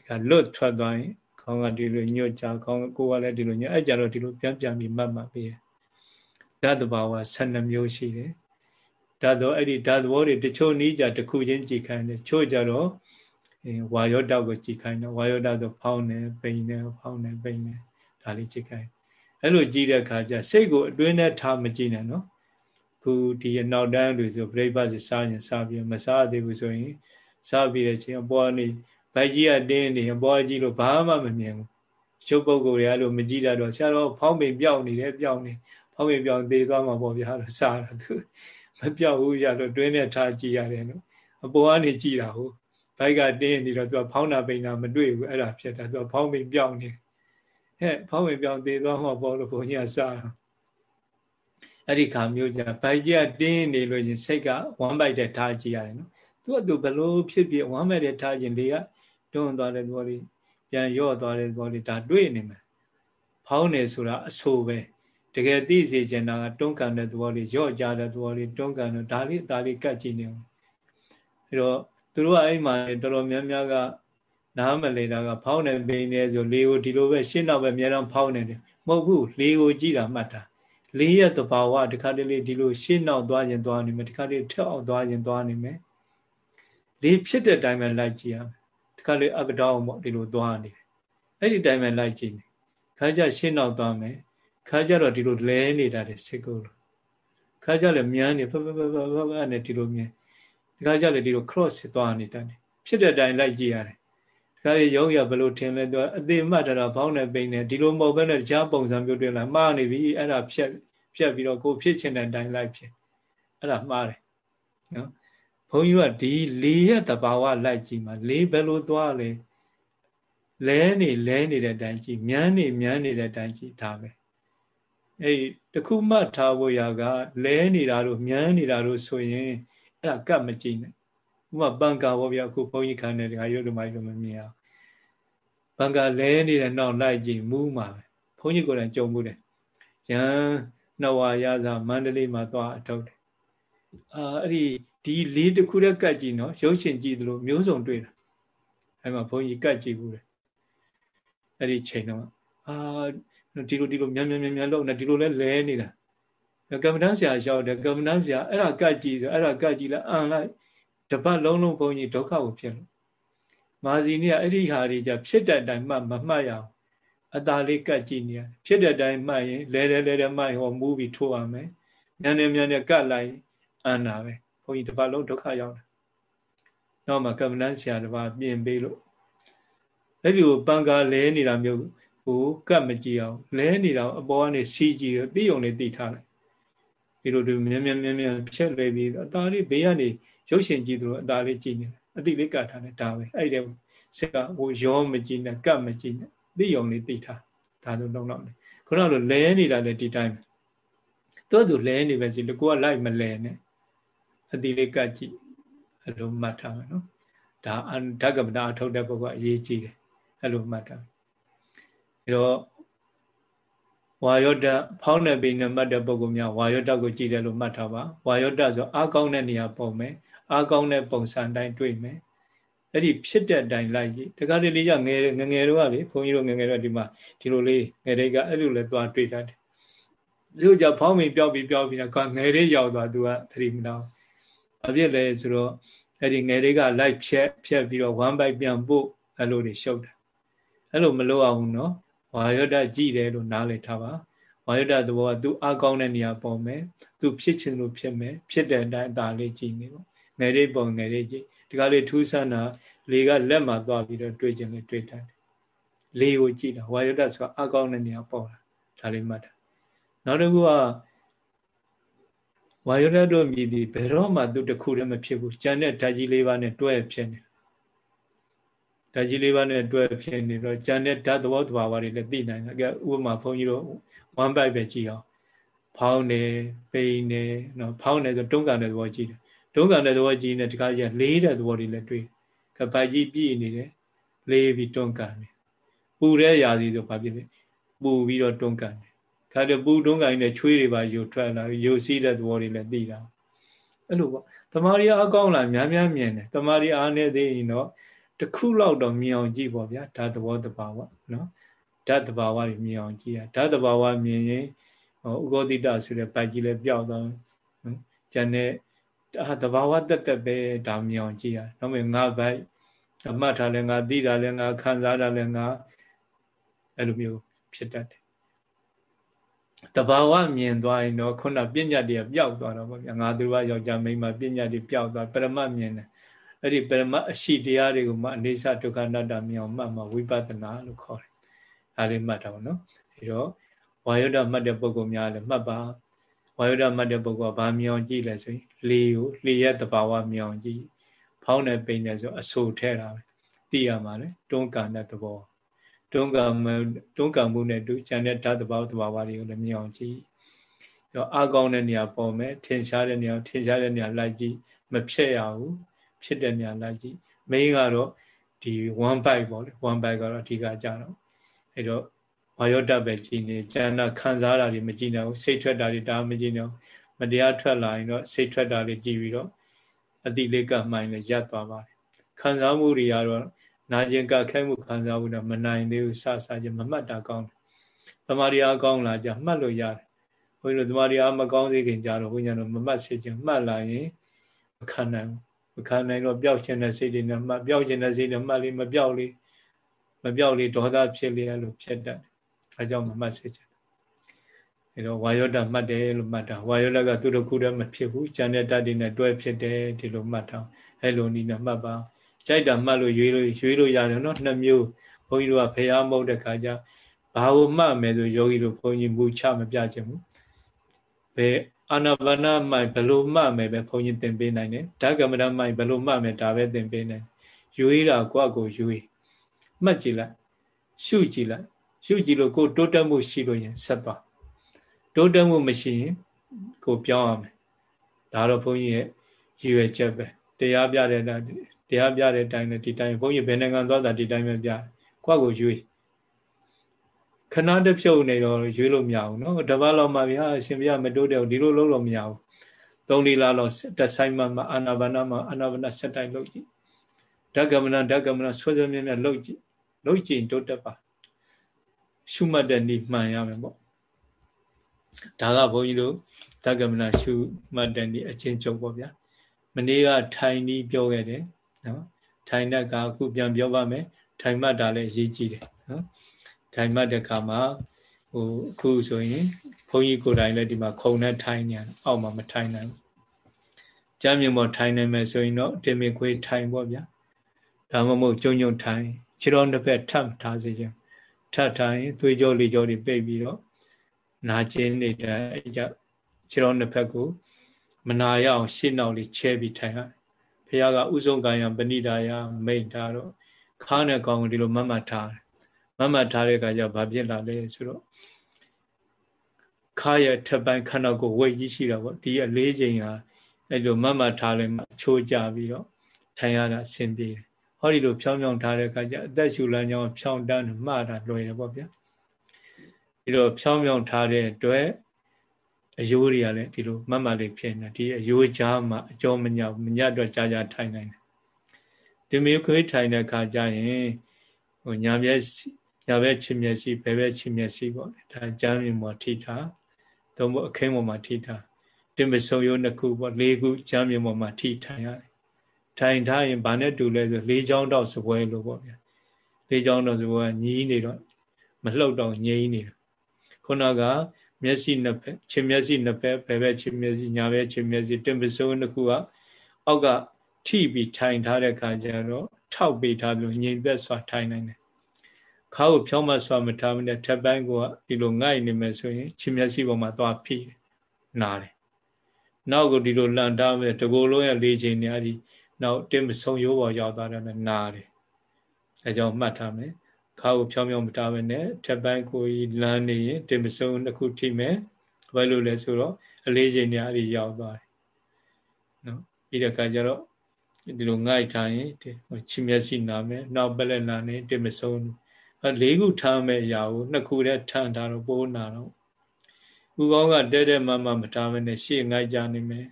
ကလွတ်ထွက်သွားရင် ခေါင်းကဒီလိုညွတ်ကြခေါင်းကိုယ်ကလည်းဒီလိုညွတ်အဲ့ကြတော့ဒီလိုပြန်ပြန်ပြီးမှတ်မှတ်ပေးဓာတ်တဘာဝ12မျိုးရှိတယ်ဓာတ်တော့အဲ့ဒီဓာတ်သဘောတွေတချို့နီးကြတစ်ခုချင်းကြည်ခိုင်းတယ်ချို့ကြတော့ဝါယောတောက်ကိုကြည်ခိုင်းတယ်ဝါယောတောက်ဆိုဖောင်းနေပိန်နေဖောင်းနေပိန်နေဒါလေးကြည်ခိုင်းအဲ့လိုကြည်တဲ့အခါကျစိတ်ကိုအတွင်းနဲ့ထားမကြည့်နဲ့နော်ခုဒီအနောက်တန်းလူဆိုပြိပစီစားရင်စားပြီးမစားသေးဘူးဆိုရင်စားပြီးတဲ့ချင်းအပေါ်ကနေ ဗိုက်ကြီးကတင်းနေအပေါ်ကြီးလို့ဘာမှမမြင်ဘူးချုပ်ပုဂ္ဂိုလ်တွေအဲ့လိုမကြည့်တတ်တော့ဆရာတော်ဖောင်းပိန်ပြောင်းနေတယ်ပြောင်းနေဖောင်းပိန်ပြောင်းသေးသွားမှာပေါ့ဗျာလို့စားတာသူမပြောက်ဘူးရလို့တွင်းနဲ့ထားကြည့်ရတယ်နော်အပေါ်ကနေကြည့်တာဟုတ်ဘိုက်ကတင်းနေတော့သူကဖောင်းတာပိန်တာမတွေ့ဘူးအဲ့ဒါဖြစ်တာသူကဖောင်းပိန်ပြောင်းနေဟဲ့ဖောင်းပိန်ပြောင်းသေးသွားမှာပေါ့လို့ဘုန်းကြီးကစားတာအဲ့ဒီခါမျိုးကြဘိုက်ကြီးကတင်းနေလို့ရှင်စိတ်ကဝမ်းပိုက်တဲ့ထားကြည့်ရတယ်နော်သူကသူဘလို့ဖြစ်ဖြစ်ဝမ်းမဲ့တဲ့ထားခြင်းတွေက တွန်းသွားတဲ့သဘောလေးပြန်ရော့သွားတဲ့သဘောလေးဒါတွေ့နေမယ်ဖောင်းနေဆိုတာအဆိုပဲတကယ်သိစေချင်တာကတွန်းကန်တဲ့သဘောလေးရော့ကြတဲ့သဘောလေးတွန်းကန်တော့ဒါလေးဒါလေးကတ်ကြည့်နေအောင်အဲ့တော့သူတို့ကအဲ့မှာတော်တော်များများကနားမလဲတာကဖောင်းနေပင်နေဆိုလေကိုဒီလိုပဲရှင်းတော့ပဲအများအားဖောင်းနေတယ်မဟုတ်ဘူးလေကိုကြည့်တာမှတ်တာလေးရဲ့သဘာဝတခါတလေဒီလိုရှင်းနောက်သွားရင်သွားနေမယ်တခါတလေထက်အောင်သွားရင်သွားနေမယ်လေးဖြစ်တဲ့အတိုင်းပဲလိုက်ကြည့်ရမယ်တ ခါလေအပဒေါပေါ့ဒီလိုသွားနေတယ်အဲ့ဒီတိုင်းပဲလိုက်ကြည့်နေခါကြရှင်းနောက်သွားမယ်ခါကြတော့ဒီလိုလဲနေတာတဲ့စိတ်ကိုခါကြလည်းမြန်းနေဖဖဖဖဖနဲ့ဒီလိုမြင်ဒီခါကြလေဒီလို cross သွားနေတတ်တယ်ဖြစ်တဲ့အတိုင်းလိုက်ကြည့်ရတယ်ဒီခါလေရုံးရဘလို့ထင်လဲသူအသေးမှတ်တာဘောင်းနဲ့ပိန်နေဒီလိုမဟုတ်ဘဲနဲ့ကြားပုံစံမျိုးတွေ့လာမှားနေပြီအဲ့ဒါဖြက်ဖြက်ပြီးတော့ကိုဖြစ်ချင်တဲ့အတိုင်းလိုက်ဖြစ်အဲ့ဒါမှားတယ်နော် ဘုန်းကြီးကဒီလေးရတဘာဝလိုက်ကြည့်မှာလေးဘယ်လိုသွားလဲလဲနေလဲနေတဲ့အတိုင်းကြည့်မြန်းနေမြန်းနေတဲ့အတိုင်းကြည့်ဒါပဲအဲ့တခုမှထားဖို့ရာကလဲနေတာတို့မြန်းနေတာတို့ဆိုရင်အဲ့ဒါကတ်မကြည့်နဲ့ဥပမာပန်ကာဘောဗျာအခုဘုန်းကြီးခံနေတယ်ဟာရုပ်ဓမ္မကြီးလိုမမြင်အောင်ပန်ကာလဲနေတဲ့နောက်လိုက်ကြည့်မူးမှာပဲဘုန်းကြီးကိုယ်တိုင်ကြုံမှုတယ်ရန်နှဝါရသာမန္တလေးမှာသွားအထုတ်တယ်အာအဲ့ဒီ ဒီလေးတစ်ခုတည်းကတ်ကြည့်နော်ရုပ်ရှင်ကြည့်သလိုမျိုးစုံတွေ့တာအဲ့မှာဘုန်းကြီးကတ်ကြည့်ဘူးတယ်အဲ့ဒီချိန်တော့အာဒီလိုဒီလိုမြန်မြန်မြန်မြန်လုပ်နေဒီလိုလဲလဲနေတာကမ္မဋ္ဌာန်းဆရာရှောက်တယ်ကမ္မဋ္ဌာန်းဆရာအဲ့ဒါကတ်ကြည့်ဆိုအဲ့ဒါကတ်ကြည့်လိုက်အံလိုက်တပတ်လုံးလုံးဘုန်းကြီးဒုက္ခကိုဖြစ်လို့မာဇီနီကအဲ့ဒီဟာတွေじゃဖြစ်တဲ့အတိုင်းမှမမှတ်ရအောင်အตาလေးကတ်ကြည့်နေရတယ်ဖြစ်တဲ့အတိုင်းမှတ်ရင်လဲလဲလဲလဲမှတ်ရင်ဟောမူးပြီးထိုးရမယ်မြန်မြန်မြန်မြန်ကတ်လိုက်အံတာပဲ ဘုန်းကြီးတပတ်လုံးဒုက္ခရောက်တယ်နောက်မှကမ္မဋ္ဌာန်းဆရာတစ်ပါးပြင်ပေးလို့အဲ့ဒီကိုပန်ကာလဲနေတာမျိုးကိုကတ်မကြည့်အောင်လဲနေတာအပေါ်ကနေစီးကြည့်ရသိုံလေးသိထားလိုက်ဒီလိုဒီမြင်းမြင်းမြင်းမြင်းဖြက်လဲပြီးအသားလေးဘေးကနေရုပ်ရှင်ကြည့်သလိုအသားလေးကြည့်နေအတိလေးကတ်ထားတယ်ဒါပဲအဲ့ဒီစက်ကဟိုရောမကြည့်နဲ့ကတ်မကြည့်နဲ့သိုံလေးသိထားဒါလိုလုံးတော့လေခုနကလိုလဲနေတာလည်းဒီတိုင်းသူ့သူလဲနေပဲစီတကူကလိုက်မလဲနဲ့ အတိလေးကတ်ကြည့်အဲ့လိုမှတ်ထားမယ်နော်ဒါဓကမနာအထုတ်တဲ့ပုဂ္ဂိုလ်အရေးကြီးတယ်အဲ့လိုမှတ်ထားအဲတော့ဝါယောတဖောင်းတဲ့ပိနဲ့မှတ်တဲ့ပုဂ္ဂိုလ်များဝါယောတကိုကြည့်တယ်လို့မှတ်ထားပါဝါယောတဆိုအားကောင်းတဲ့နေရာပုံမယ်အားကောင်းတဲ့ပုံစံတိုင်းတွေ့မယ်အဲ့ဒီဖြစ်တဲ့အတိုင်းလိုက်ကြည့်တခါတလေကငယ်ငငယ်တော့ကလေဘုန်းကြီးတို့ငငယ်တော့ဒီမှာဒီလိုလေးငယ်တွေကအဲ့လိုလဲသွားတွေ့တတ်တယ်သူကဖောင်းမိပြောက်ပြီးပြောက်ပြီးတော့ငယ်လေးရောက်သွားသူကသတိမတော်ဘာ ဖြစ်လဲဆိုတော့အဲ့ဒီငယ်တွေကလိုက်ဖြက်ဖြက်ပြီးတော့ one byte ပြန်ပို့အဲ့လိုတွေရှုပ်တယ်အဲ့လိုမလုပ်အောင်နော်ဝါယောဒကြည်တယ်လို့နားလည်ထားပါဝါယောဒသဘောကသူအကောင်းတဲ့နေရာပေါ်မယ်သူဖြစ်ချင်လို့ဖြစ်မယ်ဖြစ်တဲ့အတိုင်းအသာလေးကြည်နေပေါ့ငယ်လေးပုံငယ်လေးကြည်ဒီကလေးထူးဆန်းတာလေကလက်မှာသွားပြီးတော့တွေ့ချင်လေတွေ့တတ်တယ်လေကိုကြည်တာဝါယောဒဆိုတာအကောင်းတဲ့နေရာပေါ်တာဒါလေးမှတ်တာနောက်တစ်ခုက ဝါယောဒတို့မြည်သည်ဘယ်တော့မှသူတခုတည်းမဖြစ်ဘူးကျန်တဲ့ဓာတ်ကြီးလေးပါးနဲ့တွဲဖြစ်နေဓာတ်ကြီးလေးပါးနဲ့တွဲဖြစ်နေတော့ကျန်တဲ့ဓာတ်သဘောတဘာဝတွေလည်းသိနိုင်တယ်။ဥပမာဘုန်းကြီးတို့ one byte ပဲကြည့်အောင်ဖောင်းတယ်ပိန်တယ်နော်ဖောင်းတယ်ဆိုတွန်းကန်တဲ့သဘောကြည့်တယ်။တွန်းကန်တဲ့သဘောကြည့်နေတခါကျလေးတဲ့သဘောတွေလည်းတွေ့။ကပိုက်ကြီးပြည့်နေတယ်လေးပြီးတွန်းကန်တယ်။ပူတဲ့ຢာစီဆိုဘာဖြစ်လဲပူပြီးတော့တွန်းကန်တယ်။ ခါတော့ပူတွန်းကန်နေတဲ့ချွေးတွေပါယူထွက်လာယူစီးတဲ့သဘောတွေလည်းသိတာ။အဲ့လိုပေါ့။တမာရီအကောင်းလာများများမြင်တယ်။တမာရီအားနေသေးရင်တော့တခုလောက်တော့မြင်အောင်ကြည့်ပေါ့ဗျာဓာတ်သဘောတဘာဝနော်ဓာတ်တဘာဝတွေမြင်အောင်ကြည့်ရဓာတ်တဘာဝမြင်ရင်ဟောဥဂောတိတဆိုတဲ့ပိုက်ကြီးလည်းပျောက်သွားနော်ကျန်တဲ့အာတဘာဝတက်တက်ပဲဒါမြင်အောင်ကြည့်ရနောက်မှငါပိုက်အမှတ်ထားလဲငါသိတာလဲငါခံစားတာလဲငါအဲ့လိုမျိုးဖြစ်တတ်တယ် တဘာဝမြင်သွားရင်တော့ခုနပညာတည်းပျောက်သွားတော့ဗောဗျာငါသူကယောက်ျားမိန်းမပညာတည်းပျောက်သွားပရမတ်မြင်တယ်အဲ့ဒီပရမတ်အရှိတရားတွေကိုမှအနေစာဒုက္ခအနတ္တမြောင်မှတ်မှဝိပဿနာလို့ခေါ်တယ်။ဒါလေးမှတ်တာပေါ့နော်။အဲတော့ဝါယုဒ္ဓမှတ်တဲ့ပုဂ္ဂိုလ်များလည်းမှတ်ပါ။ဝါယုဒ္ဓမှတ်တဲ့ပုဂ္ဂိုလ်ကဘာမြောင်ကြည့်လဲဆိုရင်လေကိုလေရဲ့တဘာဝမြောင်ကြည့်။ဖောင်းတဲ့ပိန်တဲ့ဆိုအဆူထဲတာပဲ။သိရမှာလေတွန်းကန်တဲ့သဘော။ တွန်းကန်တွန်းကန်မှုနဲ့တူကျန်တဲ့ဓာတ်တဘာဝတဘာဝတွေကိုလည်းမြောင်ကြည့်။တော့အကောင်းတဲ့နေရာပေါ်မယ်ထင်ရှားတဲ့နေရာထင်ရှားတဲ့နေရာလိုက်ကြည့်မဖြစ်ရဘူး။ဖြစ်တဲ့ညာလိုက်ကြည့် main ကတော့ဒီ one byte ပေါ့လေ one byte ကတော့အဓိကကြတော့အဲတော့ဝါယောတပဲကြည်နေဉာဏ်ခံစားတာတွေမကြည့်နိုင်ဘူးစိတ်ထွက်တာတွေဒါမကြည့်နိုင်ဘူးမတရားထွက်လာရင်တော့စိတ်ထွက်တာတွေကြည့်ပြီးတော့အတိလေးကမှိုင်းလည်းရပ်သွားပါတယ်ခံစားမှုတွေကတော့ နာကျင်ကခိုက်မှုခံစားမှုတော့မနိုင်သေးဘူးစစချင်းမမှတ်တာကောင်းတယ်တမာရီအားကောင်းလာကြမှတ်လို့ရတယ်ဘုန်းကြီးတို့တမာရီအားမကောင်းသေးခင်ကြတော့ဘုန်းကြီးတို့မမှတ်စေချင်မှတ်လာရင်မခံနိုင်ဘူးမခံနိုင်တော့ပျောက်ခြင်းတဲ့စိတ်တွေနဲ့မှပျောက်ခြင်းတဲ့စိတ်တွေမှလေးမပျောက်လေးမပျောက်လေးဒေါသဖြစ်လေလို့ဖြစ်တတ်တယ်အဲကြောင့်မမှတ်စေချင်အဲတော့ဝါယောဒမှတ်တယ်လို့မှတ်တာဝါယောဒကသူတို့ခုတည်းမဖြစ်ဘူးဉာဏ်နဲ့တတ်တွေနဲ့တွဲဖြစ်တယ်ဒီလိုမှတ်ထားအဲလိုနည်းနဲ့မှတ်ပါ ကြိုက်တာမှတ်လို့ရွေးလို့ရွေးလို့ရတယ်နော်နှစ်မျိုးဘုန်းကြီးတို့ကဖះမဟုတ်တဲ့ခါကျဘာကိုမှတ်မယ်ဆိုယောဂီတို့ဘုန်းကြီးမူချမပြချင်ဘူးဘယ်အာနာပါနမိုက်ဘယ်လိုမှတ်မယ်ပဲဘုန်းကြီးသင်ပေးနိုင်တယ်ဓကမ္မဋမိုက်ဘယ်လိုမှတ်မယ်ဒါပဲသင်ပေးနိုင်ယူရတာကိုယ့်ကိုယူရမှတ်ကြည့်လိုက်ရှုကြည့်လိုက်ရှုကြည့်လို့ကိုတိုးတက်မှုရှိလို့ရင်ဆက်သွားတိုးတက်မှုမရှိရင်ကိုပြောင်းရမယ်ဒါတော့ဘုန်းကြီးရဲ့ရည်ရွယ်ချက်ပဲတရားပြတဲ့ တရားပြတဲ့အတိုင်းနဲ့ဒီတိုင်းဘုန်းကြီးဘယ်နိုင်ငံသွားတာဒီတိုင်းပဲပြခွက်ကိုရွေးခဏတစ်ဖြုတ်နေတော့ရွေးလို့မရဘူးနော်တပတ်လောက်မှဗျာအရှင်ဗျာမတိုးတဲ့ဒီလိုလုပ်လို့မရဘူးသုံးလေးလလောက်တဆိုင်မှမှအာနာပါနာမှအာနာပါနာဆက်တိုင်းလုပ်ကြည့်ဓကမနဓကမနဆွဲဆွဲမြဲမြဲလုပ်ကြည့်လုပ်ကြည့်တိုးတက်ပါရှုမှတ်တဲ့နေ့မှန်ရမယ်ပေါ့ဒါကဘုန်းကြီးတို့ဓကမနရှုမှတ်တဲ့နေ့အချင်းချုပ်ပေါ့ဗျာမနေ့ကထိုင်ပြီးပြောခဲ့တယ် နော်ထိုင်တဲ့ကအခုပြန်ပြောပါမယ်ထိုင်မှတ်တာလည်းရေးကြည့်တယ်နော်ထိုင်မှတ်တဲ့ခါမှာဟိုအခုဆိုရင်ဘုန်းကြီးကိုယ်တိုင်လည်းဒီမှာခုံနဲ့ထိုင်နေတယ်အောက်မှာမထိုင်နိုင်ဘူးကြမ်းမြင်ပေါ်ထိုင်နိုင်မယ်ဆိုရင်တော့တင်မေခွေးထိုင်ပေါ့ဗျာဒါမှမဟုတ်ကျုံကျုံထိုင်ခြေတော်တစ်ဖက်ထပ်ထားစေခြင်းထပ်ထိုင်သွေးကြောလေးကြောတွေပိတ်ပြီးတော့နာကျင်နေတဲ့ကြခြေတော်နှစ်ဖက်ကိုမနာရအောင်ရှေ့နောက်လေးချဲပြီးထိုင်ရ ဘုရားကဥဆုံးကံယပဏိဒါယမိတ်ထားတော့ခါနဲ့ကောင်းဒီလိုမတ်မတ်ထားတယ်မတ်မတ်ထားတဲ့အခါကျဘာဖြစ်လာလဲဆိုတော့ခါရဲ့ထပ်ပိုင်းခန္ဓာကိုယ်ဝိတ်ကြီးရှိတာပေါ့ဒီအလေးချိန်ဟာအဲ့လိုမတ်မတ်ထားလဲမှချိုးကြပြီးတော့ထိုင်ရတာအဆင်ပြေတယ်ဟောဒီလိုဖြောင်းဖြောင်းထားတဲ့အခါကျအသက်ရှူလမ်းကြောင်းဖြောင်းတန်းမှားတာလွယ်တယ်ပေါ့ဗျာဒီလိုဖြောင်းဖြောင်းထားတဲ့အတွက် အယိုးတွေကလည်းဒီလိုမတ်မတ်လေးဖြစ်နေဒီအယိုးကြားမှာအကျော်မညောက်မညတ်တော့ကြာကြာထိုင်နိုင်တယ်ဒီမျိုးခွေးထိုင်တဲ့အခါကျရင်ဟိုညာဘက်ညာဘက်ချင်မျက်စိဘယ်ဘက်ချင်မျက်စိပေါ့လေဒါကျမ်းမြင်ပေါ်ထိထားသို့မဟုတ်အခင်းပေါ်မှာထိထားတင်ပစုံရိုးနှစ်ခုပေါ့လေးခုကျမ်းမြင်ပေါ်မှာထိထိုင်ရတယ်ထိုင်ထားရင်ဘာနဲ့တူလဲဆိုလေးချောင်းတော့စပွဲလို့ပေါ့ဗျာလေးချောင်းတော့စပွဲကညီးနေတော့မလှုပ်တော့ငြိမ်းနေတယ်ခုနက မျက်စိနှစ်ဖက်ခြေမျက်စိနှစ်ဖက်ဘယ်ဘက်ခြေမျက်စိညာဘက်ခြေမျက်စိတင်ပစုံနှစ်ခုကအောက်ကထိပြီးထိုင်ထားတဲ့ခါကျတော့ထောက်ပေးထားလို့ငြိမ်သက်စွာထိုင်နိုင်တယ်ခါကိုဖြောင်းမစွာမထားမနဲ့ထပ်ပိုင်းကဒီလိုငိုက်နေမယ်ဆိုရင်ခြေမျက်စိပေါ်မှာသွားဖိတယ်နားတယ်နောက်ကိုဒီလိုလန်တားမယ်တကိုယ်လုံးရဲ့လေးချိန်နေအဒီနောက်တင်မဆုံရိုးပေါ်ရောက်သွားတယ်နားတယ်အဲကြောင့်မှတ်ထားမယ် ခါကိုဖြောင်းဖြောင်းမထားဘဲနဲ့ထပ်ပိုင်းကိုလမ်းနေရင်တင်မဆုံတစ်ခုထိမယ်ဘာလို့လဲဆိုတော့အလေးချိန်နေအဒီရောက်သွားတယ်နော်ပြီးတဲ့အခါကျတော့ဒီလိုငိုက်ထားရင်ချီမျက်စိနာမယ်နောက်ပလက်နာနေတင်မဆုံးအဲလေးခုထားမဲ့အရာကိုနှစ်ခုတည်းထန်ထားတော့ပိုးနာတော့ဥကောင်းကတဲတဲမမမထားမနဲ့ရှေ့ငိုက်ကြနေမယ်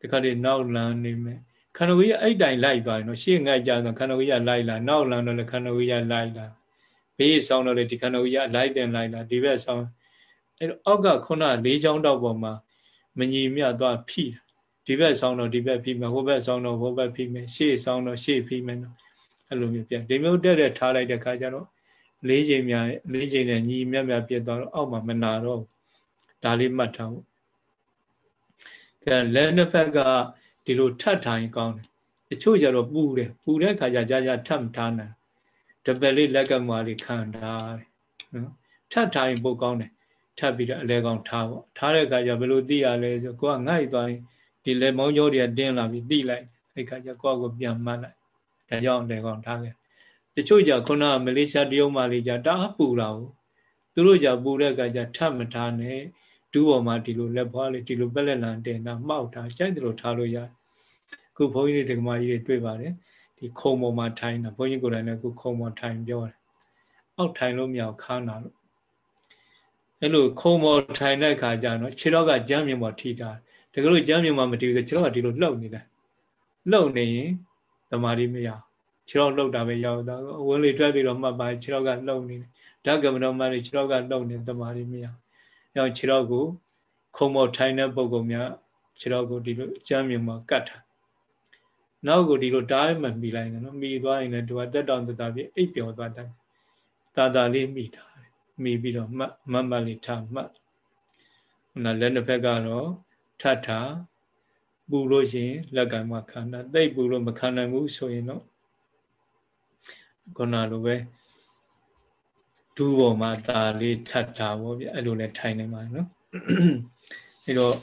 ဒီခါလေးနောက်လန်းနေမယ် ခန္ဓာကိုယ်ကြီးအဲ့တိုင်လိုက်သွားတယ်နော်ရှေ့ငိုက်ကြဆိုခန္ဓာကိုယ်ကြီးလိုက်လာနောက်လန်းတော့လည်းခန္ဓာကိုယ်ကြီးလိုက်လာဘေးဆောင်တော့လေဒီခန္ဓာကိုယ်ကြီးလိုက်တယ်လိုက်လာဒီဘက်ဆောင်အဲ့တော့အောက်ကခုနလေးချောင်းတောက်ပေါ်မှာမညီမြသွားဖိတာဒီဘက်ဆောင်းတော့ဒီဘက်ဖိမယ်ဟိုဘက်ဆောင်းတော့ဟိုဘက်ဖိမယ်ရှေ့ဆောင်းတော့ရှေ့ဖိမယ်နော်အဲ့လိုမျိုးပြန်ဒီမျိုးတက်တဲ့ထားလိုက်တဲ့ခါကျတော့လေးချိန်များလေးချိန်နဲ့ညီမြတ်မြတ်ပြတ်သွားတော့အောက်မှာမနာတော့ဒါလေးမှတ်ထားဖို့ကဲလက်နှစ်ဖက်က ဒီလိုထပ်ထိုင်ကောင်းတယ်တချို့ကျတော့ပူတယ်ပူတဲ့ခါကျကြာကြာထပ်မထားနိုင်တပက်လေးလက်ကမာလေးခံထားတယ်နော်ထပ်ထိုင်ပုတ်ကောင်းတယ်ထပ်ပြီးတော့အလဲကောင်းထားပေါ့ထားတဲ့ခါကျဘယ်လိုသိရလဲဆိုကိုကငှိုက်သွားရင်ဒီလက်မောင်းကြောတွေကတင်းလာပြီးတိလိုက်အဲ့ခါကျကိုယ့်ကိုပြန်မှတ်လိုက်ဒါကြောင့်လေကောင်ထားခဲ့တချို့ကြခုနမလေးရှားတရုတ်မလေးကြတအားပူလာဘူးသူတို့ကြပူတဲ့အခါကျထပ်မထားနဲ့ ဒူးပေါ်မှာဒီလိုလက်ဖွားလေးဒီလိုပက်လက်လန်တင်တာမှောက်တာကြိုက်တယ်လို့ထားလို့ရတယ်ခုဘုန်းကြီးတွေဒကမာကြီးတွေတွေ့ပါတယ်ဒီခုံပေါ်မှာထိုင်တာဘုန်းကြီးကိုယ်တိုင်လည်းခုခုံပေါ်ထိုင်ပြောတယ်အောက်ထိုင်လို့မရခါနာလို့အဲ့လိုခုံပေါ်ထိုင်တဲ့အခါကျတော့ခြေတော့ကကြမ်းမြင်ပေါ်ထိတာတကယ်လို့ကျမ်းမြင်မှမတည်ဘူးကျွန်တော်ကဒီလိုလှုပ်နေတယ်လှုပ်နေရင်သမာဓိမရခြေတော့လှုပ်တာပဲရောက်တာဝင်းလေးတွက်ပြီးတော့မှတ်ပါခြေတော့ကလှုပ်နေတယ်ဓကမတော်မှလည်းခြေတော့ကလှုပ်နေသမာဓိမရ ရောက်ခြေတော့ကိုခုံမော်ထိုင်တဲ့ပုံကောင်များခြေတော့ကိုဒီလိုကျမ်းမြင်မှကတ်တာနောက်ကိုဒီလိုတားမှမိလိုက်တယ်နော်မိသွားရင်လည်းသူကတက်တောင်တက်တာပြအိပ်ပျော်သွားတယ်တာတာလေးမိတာမိပြီးတော့မှတ်မှတ်မှတ်လေးထားမှတ်ဟိုလက်နှစ်ဖက်ကတော့ထထပူလို့ရှိရင်လက်ကံမှာခန္ဓာသိပ်ပူလို့မခံနိုင်ဘူးဆိုရင်တော့ခုနလိုပဲ ဒူးပေါ်မှာตาလေးထထတာပေါ့ဗျအဲ့လိုလဲထိုင်နေမှာနော်အဲ့တော့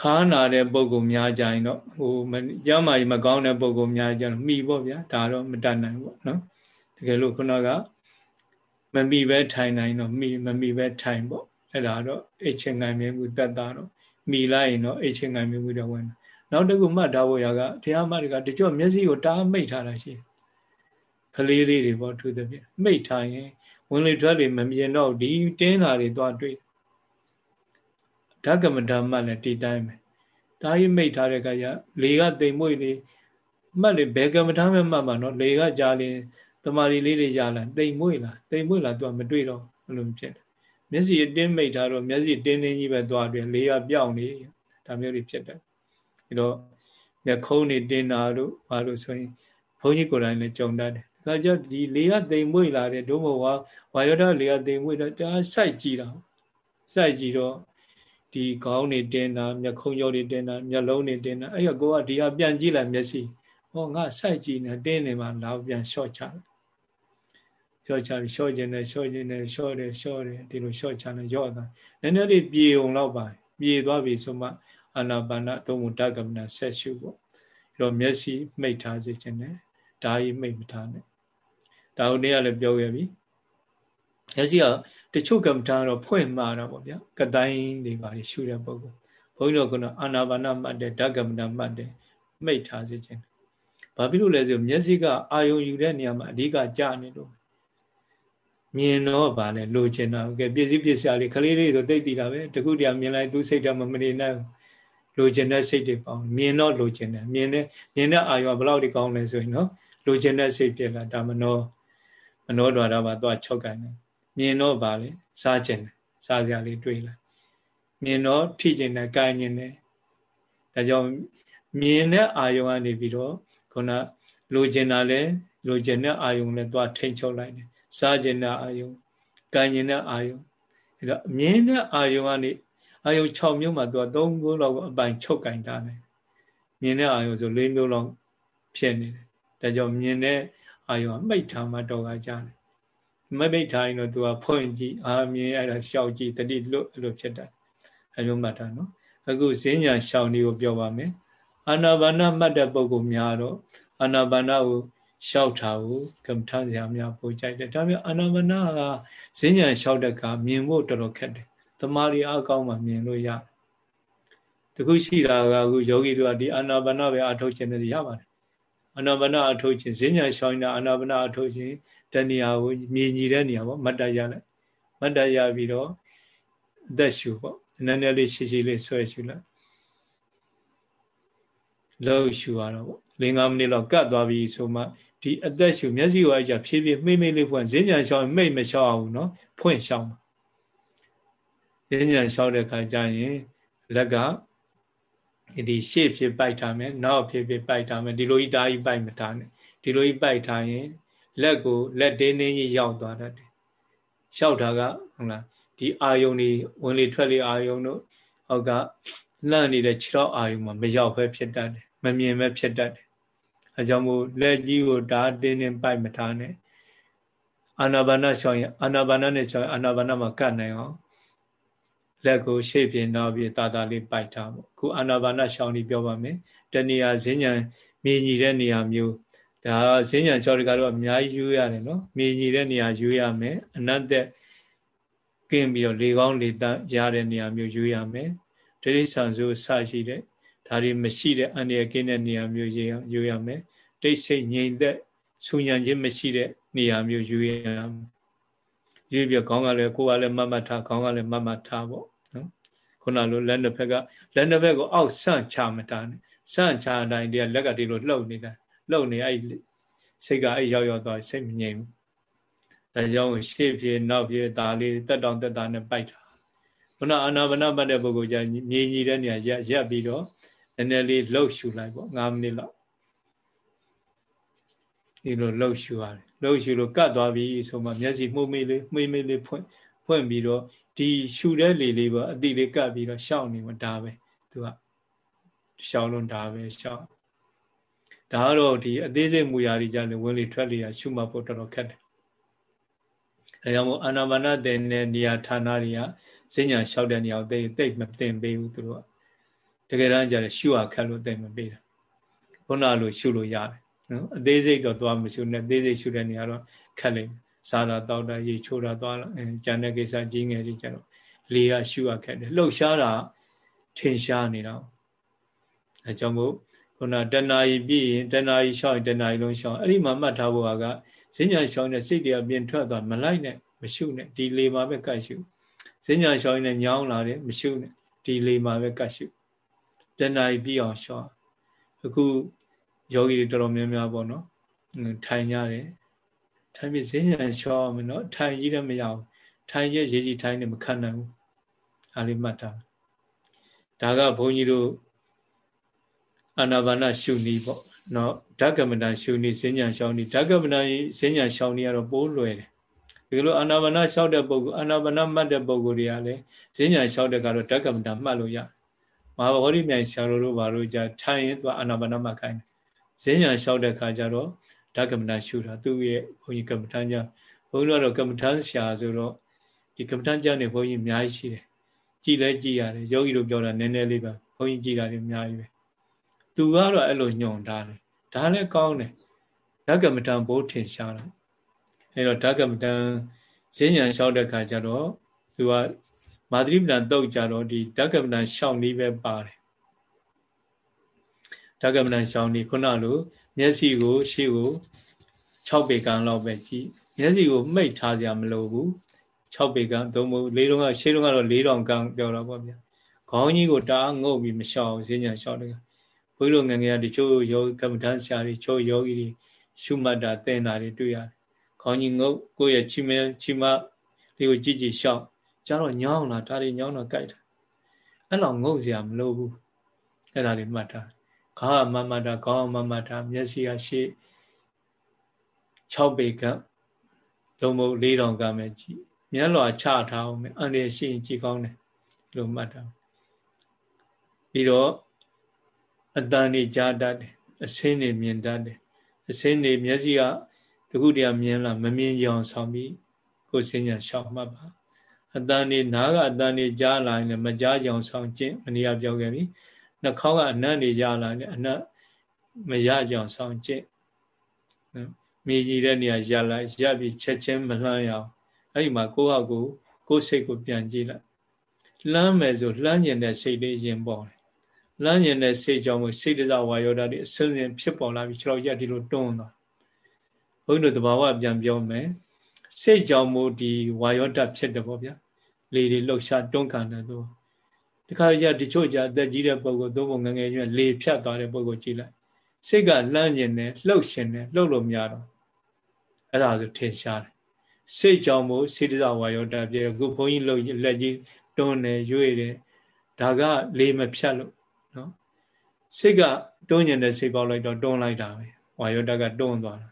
ခါနာတဲ့ပုံကုများကြရင်တော့ဟိုရမကြီးမကောင်းတဲ့ပုံကုများကြတော့မှီပေါ့ဗျာဒါတော့မတတ်နိုင်ဘူးပေါ့နော်တကယ်လို့ခုနကမမိပဲထိုင်နိုင်တော့မိမမိပဲထိုင်ပေါ့အဲ့ဒါတော့အိတ်ချင်းငိုင်မြမှုတတ်တာတော့မိလိုက်ရင်တော့အိတ်ချင်းငိုင်မြမှုတော့ဝင် နောက်တစ်ခုမှတ်ထားဖို့ရကတရားမှတ်ကတချို့မျက်စိကိုတားမိတ်ထားတာရှိကလေးလေးတွေပေါ့သူသဖြင့်မိတ်ထားရင်ဝင်လေထွက်လေမမြင်တော့ဒီတင်းတာတွေသွားတွေ့ဓကမဓမ္မလည်းဒီတိုင်းပဲဒါကြီးမိတ်ထားတဲ့ကကြလေကတိမ်မွေ့နေမှတ်လေဘယ်ကမ္မထာမဲ့မှတ်မှာနော်လေကကြာရင်တမာရီလေးတွေရလာတိမ်မွေ့လာတိမ်မွေ့လာသူကမတွေ့တော့ဘလို့ဖြစ်တယ်မျက်စိအတင်းမိတ်ထားတော့မျက်စိတင်းတင်းကြီးပဲသွားတွေ့လေကပြောင်းနေဒါမျိုးတွေဖြစ်တယ် အဲတော့မျက်ခုံးနေတင်းတာတို့ဘာလို့ဆိုရင်ဘုန်းကြီးကိုယ်တိုင်လည်းကြုံတတ်တယ်ဒါကြောင့်ဒီလေကတိမ်မွေ့လာတယ်ဒုမဟုတ်ဝါဝါယောဒလေကတိမ်မွေ့တော့ဒါစိုက်ကြည့်တာစိုက်ကြည့်တော့ဒီခေါင်းနေတင်းတာမျက်ခုံးကြောတွေတင်းတာမျက်လုံးတွေတင်းတာအဲ့ရကိုကဒီဟာပြန်ကြည့်လိုက်မျက်စိဟောငါစိုက်ကြည့်နေတင်းနေမှလာပြန်လျှော့ချတယ်လျှော့ချပြီးလျှော့ခြင်းနဲ့လျှော့ခြင်းနဲ့လျှော့တယ်လျှော့တယ်ဒီလိုလျှော့ချနေရော့တာနည်းနည်းလေးပြေုံတော့ပါပြေသွားပြီဆိုမှ အာနာပါနသုံးမှုဓကမနာဆက်ရှုပေါ့အဲ့တော့မျက်စိမိတ်ထားစေခြင်းနဲ့ဓာကြီးမိတ်မထားနဲ့ဒါဟုတ်နေ့ကလည်းပြောခဲ့ပြီမျက်စိကတချို့ကမ္မထာတော့ဖွင့်မှာတော့ဗောဗျာကတိုင်းတွေပါရှုတဲ့ပုဂ္ဂိုလ်ဘုန်းကြီးတို့ကအာနာပါနမှတ်တယ်ဓကမနာမှတ်တယ်မိတ်ထားစေခြင်းဘာဖြစ်လို့လဲဆိုမျက်စိကအာယုံယူတဲ့နေရာမှာအဓိကကြာနေလို့မြင်တော့ဗာလဲလိုချင်တာကဲပြည့်စည်ပြည့်စရာလေးကလေးလေးဆိုတိတ်တည်တာပဲတခုတည်းမြင်လိုက်သူစိတ်ဓာတ်မမနေနိုင် လိုချင်တဲ့စိတ်တွေပေါင်းမြင်တော့လိုချင်တယ်မြင်တဲ့မြင်တဲ့အာယုံဘယ်လောက်ဒီကောင်းလဲဆိုရင်နော်လိုချင်တဲ့စိတ်ဖြစ်လာဒါမနောမနောဒွါရပါသွားချုပ်ကန်တယ်မြင်တော့ဗာလေစားချင်တယ်စားစရာလေးတွေးလာမြင်တော့ထိချင်တယ်ကိုင်ချင်တယ်ဒါကြောင့်မြင်တဲ့အာယုံကနေပြီးတော့ခုနလိုချင်တာလဲလိုချင်တဲ့အာယုံလဲသွားထိန်ချုပ်လိုက်တယ်စားကျင်တဲ့အာယုံကံကျင်တဲ့အာယုံအဲတော့အမြင်တဲ့အာယုံကနေ အာယုံ6မျိုးမှာသူက3ခုလောက်အပိုင်ချုပ်ကင်ထားတယ်မြင်တဲ့အာယုံဆို4မျိုးလောက်ဖြစ်နေတယ်ဒါကြောင့်မြင်တဲ့အာယုံကမိတ်ထားမှတော့ကကြတယ်မမိတ်ထားရင်တော့သူကဖွင့်ကြည့်အာမြင်အဲ့ဒါရှောက်ကြည့်တတိလွတ်အဲ့လိုဖြစ်တယ်အမျိုးမှတ်တာနော်အခုဈဉ္ညာရှောင်းလေးကိုပြောပါမယ်အာနာပါနမှတ်တဲ့ပုံကများတော့အာနာပါနကိုလျှောက်တာကိုကမ္မထဆရာများပို့ကြိုက်တယ်ဒါပေမဲ့အာနာမနာကဈဉ္ဉံလျှောက်တဲ့ကမြင်ဖို့တော်တော်ခက်တယ် တမာရီအကောင်းမှမြင်လို့ရတခုရှိတာကအခုယောဂီတို့ကဒီအာနာပါနပဲအထုတ်ခြင်းနဲ့ရပါတယ်အာနာပါနအထုတ်ခြင်းဈဉ္ဉံလျှောက်နေတာအာနာပါနအထုတ်ခြင်းတဏှာကိုမြင်ကြည့်တဲ့နေရာပေါ့မတ်တရလိုက်မတ်တရပြီးတော့အသက်ရှူပေါ့နည်းနည်းလေးရှိရှိလေးဆွဲရှူလိုက်လောက်ရှူရတော့ပေါ့၄၅မိနစ်လောက်ကတ်သွားပြီဆိုမှဒီအသက်ရှူမျက်စိကိုအကြဖြည်းဖြည်းမှိမ့်မှိမ့်လေးဖွင့်ဈဉ္ညာရှောင်းမိတ်မရှောင်းအောင်နော်ဖွင့်ရှောင်းဈ ဉ္ညာရှောင်းတဲ့ခါကျရင်လက်ကဒီရှေ့ဖြစ်ပိုက်ထားမယ်နောက်ဖြစ်ဖြစ်ပိုက်ထားမယ်ဒီလိုဤတာဤပိုက်မထားနဲ့ဒီလိုဤပိုက်ထားရင်လက်ကိုလက်တင်းတင်းကြီးရောက်သွားတတ်တယ်လျှောက်တာကဟုတ်လားဒီအာယုံတွေဝင်လေထွက်လေအာယုံတို့ဟောက်ကလှမ်းနေတဲ့ခြေထောက်အာယုံမှာမရောက်ဘဲဖြစ်တတ်တယ်မမြင်ဘဲဖြစ်တတ်တယ်အဲကြောင့်မို့လက်ကြီးကိုဓာတ်တင်းတင်းပိုက်မထားနဲ့အာနာပါနရှောင်းရင်အာနာပါနနဲ့ရှောင်းရင်အာနာပါနမှာကတ်နိုင်အောင် လက်ကိုရှေ့ပြင်တော့ပြီးတာတာလေးပိုက်ထားပေါ့ခုအာနာပါနရှောင်းပြီးပြောပါမယ်တဏှာဈဉ္ဉံမြည်ညီတဲ့နေရာမျိုးဒါဈဉ္ဉံချောတကတော့အများကြီးယူရတယ်နော်မြည်ညီတဲ့နေရာယူရမယ်အနတ်သက်ကင်းပြီးတော့လေကောင်းလေတရတဲ့နေရာမျိုးယူရမယ်ဒိဋ္ဌိဆံစိုးစရှိတဲ့ဒါတွေမရှိတဲ့အန္တရာယ်ကင်းတဲ့နေရာမျိုးယူရမယ်တိတ်ဆိတ်ငြိမ်သက်ဆူညံခြင်းမရှိတဲ့နေရာမျိုးယူရမယ် ယူပြီးခေါင်းကလည်းကိုယ်ကလည်းမတ်မတ်ထားခေါင်းကလည်းမတ်မတ်ထားပေါ့နော်ခုနလိုလက်နှစ်ဖက်ကလက်နှစ်ဖက်ကိုအောက်ဆန့်ချမထားနဲ့ဆန့်ချတိုင်းတည်းလက်ကဒီလိုလှုပ်နေတာလှုပ်နေအဲ့စိတ်ကအဲ့ရောက်ရောက်သွားစိတ်မငြိမ်ဘူးဒါကြောင့်ရှေ့ပြေနောက်ပြေဒါလေးတက်တောင်တက်တာနဲ့ပိုက်တာခုနအာနာပါနပတ်တဲ့ပုဂ္ဂိုလ်じゃမြေညီတဲ့နေရာရက်ရက်ပြီးတော့နည်းနည်းလေးလှုပ်ရှူလိုက်ပေါ့9မိနစ်လောက်ဒီလိုလှုပ်ရှူရတယ် လှုပ်ရှူလို့ကတ်သွားပြီဆိုမှမျက်စိမှုမေးလေးမှုမေးလေးဖွင့်ဖွင့်ပြီးတော့ဒီရှူတဲ့လေလေးပေါ့အတိလေးကတ်ပြီးတော့ရှောင်းနေမှာဒါပဲသူကရှောင်းလုံးဒါပဲရှောင်းဒါကတော့ဒီအသေးစိတ်မူရာတွေကြလည်းဝင်လေထွက်လေရရှုမှတ်ဖို့တော်တော်ခက်တယ်အဲကြောင့်မို့အာနာပါနတဲ့နေရာဌာနတွေကစဉ္ညာလျှောက်တဲ့နေရာကိုသိသိမသိပေးဘူးသူတို့ကတကယ်တမ်းကျတော့ရှုရခက်လို့သိမပေးတာခုနလိုရှုလို့ရတယ် နော်အသေးစိတ်တော့သွားမရှုနဲ့အသေးစိတ်ရှုတဲ့နေရာတော့ခက်လိမ့်စားတာတောက်တာရေချိုးတာသွားကြံတဲ့ကိစ္စကြီးငယ်တွေကျတော့လေရရှုရခက်တယ်လှုပ်ရှားတာထင်ရှားနေတာအဲကြောင့်မို့ခုနတဏှာကြီးပြည့်ရင်တဏှာကြီးရှောင်းရင်တဏှာကြီးလုံးရှောင်းအဲ့ဒီမှာမှတ်ထားဖို့ကဈဉ္ညာရှောင်းတဲ့စိတ်တွေအပြင်ထွက်သွားမလိုက်နဲ့မရှုနဲ့ဒီလေမှာပဲကတ်ရှုဈဉ္ညာလျှောင်းနေညောင်းလာတယ်မရှုနဲ့ဒီလေမှာပဲကတ်ရှုတဏှာပြီးအောင်ရှောင်းအခု ယောဂီတွေတော်တော်များများပေါ့နော်ထိုင်ကြတယ်ထိုင်ပြီးဈဉ္ညာလျှောင်းမယ်နော်ထိုင်ကြီးလည်းမရဘူးထိုင်ရရေးကြီးထိုင်နေမခံနိုင်ဘူးအားလေးမှတ်တာဒါကဘုန်းကြီးတို့အာနာပါနရှုနည်းပေါ့နော်ဓကမတန်ရှုနည်းဈဉ္ညာရှောင်းနည်းဓကမတန်ဈဉ္ညာရှောင်းနည်းကတော့ပိုးလွယ်တယ်ဒီလိုအာနာပါနလျှောက်တဲ့ပုဂ္ဂိုလ်အာနာပါနမှတ်တဲ့ပုဂ္ဂိုလ်တွေကလည်းဈဉ္ညာလျှောက်တဲ့ကတော့ဓကမတန်မှတ်လို့ရမဟာဗောဓိမြိုင်ဆရာတော်တို့ဘာလို့じゃထိုင်ရင်သူအာနာပါနမှတ်ခိုင်းတယ် ဈဉ္ညာလျှောက်တဲ့ခါကျတော့ဓကမတန်ရှုတာသူ့ရဲ့ဘုန်းကြီးကမ္မထမ်းကြဘုန်းကြီးတို့ကတော့ကမ္မထမ်းဆရာဆိုတော့ဒီကမ္မထမ်းကြနေဘုန်းကြီးအများကြီးရှိတယ်ကြည်လဲကြည်ရတယ်ယောဂီတို့ပြောတာနည်းနည်းလေးပဲဘုန်းကြီးကြည်တာတွေအများကြီးပဲသူကတော့အဲ့လိုညွန်ထားတယ်ဒါလည်းကောင်းတယ်ဓကမတန်ဘိုးထင်ရှားတော့အဲ့တော့ဓကမတန်ဈဉ္ဉံလျှောက်တဲ့ခါကျတော့သူကမာသရိပဒံတုတ်ကြတော့ဒီဓကမတန်ရှောင်းနည်းပဲပါတယ် ဓကမတန်ရှောင်းနည်းခုနလိုမျက်စိကိုရှေ့ကို6ပေကံလောက်ပဲကြည့်မျက်စိကိုမှိတ်ထားကြမလို့ဘူး6ပေကံသုံးဖို့လေးလုံးကရှေ့လုံးကတော့4000ကံပြောတာပေါ့ဗျာခေါင်းကြီးကိုတအားငုပ်ပြီးမလျှောက်ဈဉ္ဉံလျှောက်တယ်ဘုန်းကြီးတို့ငငယ်ကတချို့ယောကမ္မဋ္ဌာန်းဆရာတွေချို့ယောဂီတွေရှုမှတ်တာသင်တာတွေတွေ့ရတယ်။ခေါင်းကြီးငုတ်ကိုယ့်ရဲ့ချီမချီမလေးကိုကြည့်ကြည့်ရှောက်ကျတော့ညောင်းလာဒါတွေညောင်းတော့ကြိုက်တာ။အဲ့လောက်ငုတ်စရာမလိုဘူး။အဲ့ဒါတွေမှတ်တာ။ ခါမမတာခေါင်းမမတာမျက်စိကရှေ့6ပေကသုံးဖို့4000ကမဲ့ကြည့်။မျက်လွှာချထားအောင်မယ်အန္တရာယ်ရှိရင်ကြည့်ကောင်းတယ်လို့မှတ်တာ။ပြီးတော့အတန်နေကြားတတ်တယ်အစင်းနေမြင်တတ်တယ်အစင်းနေမျက်စိကတခုတည်းမြင်လာမမြင်ကြအောင်ဆောင်ပြီးကိုယ်စဉ္ညာရှောက်မှတ်ပါအတန်နေနားကအတန်နေကြားလာရင်လည်းမကြားကြအောင်ဆောင်ခြင်းမနေရပြောခဲ့ပြီ နှာခေါင်းကအနတ်နေကြားလာရင်အနတ်မရကြအောင်ဆောင်ခြင်းမြေကြီးတဲ့နေရာရလိုက်ရပြီးချက်ချင်းမလှမ်းရအောင်အဲ့ဒီမှာကိုယ့်ဟာကိုယ်ကိုယ်စိတ်ကိုပြန်ကြည့်လိုက်လှမ်းမယ်ဆိုလှမ်းကျင်တဲ့စိတ်လေးရင်ပေါ်တယ်လမ်းညင်တဲ့စိတ်ကြောင့်မို့စိတ်တစားဝါယောဓာတ်တွေအစဉ်စဉ်ဖြစ်ပေါ်လာပြီးခြေထောက်ရက်ဒီလိုတွန်းသွားဘုန်းကြီးတို့တဘာဝပြန်ပြောမယ်စိတ်ကြောင့်မို့ဒီဝါယောဓာတ်ဖြစ်တယ်ပေါ့ဗျာလေတွေလှုပ်ရှားတွန်းကန်တယ်သူ ဒီခါကျဒီချို့ကြအသက်ကြီးတဲ့ပုဂ္ဂိုလ်သုံးပုံငငယ်ရွယ်လေဖြတ်သွားတဲ့ပုဂ္ဂိုလ်ကြည့်လိုက်စိတ်ကလှမ်းညင်တယ်လှုပ်ရှင်တယ်လှုပ်လို့မရတော့အဲ့ဒါဆိုထင်ရှားတယ်စိတ်ကြောင့်မို့စိတ္တဇဝါယောဓာတ်ဖြစ်ခုဘုန်းကြီးလှုပ်လက်ကြီးတွန်းတယ်ရွေ့တယ်ဒါကလေမဖြတ်လို့နော်စိတ်ကတွန်းညင်တဲ့စိတ်ပေါက်လိုက်တော့တွန်းလိုက်တာပဲဝါယောဓာတ်ကတွန်းသွားတာ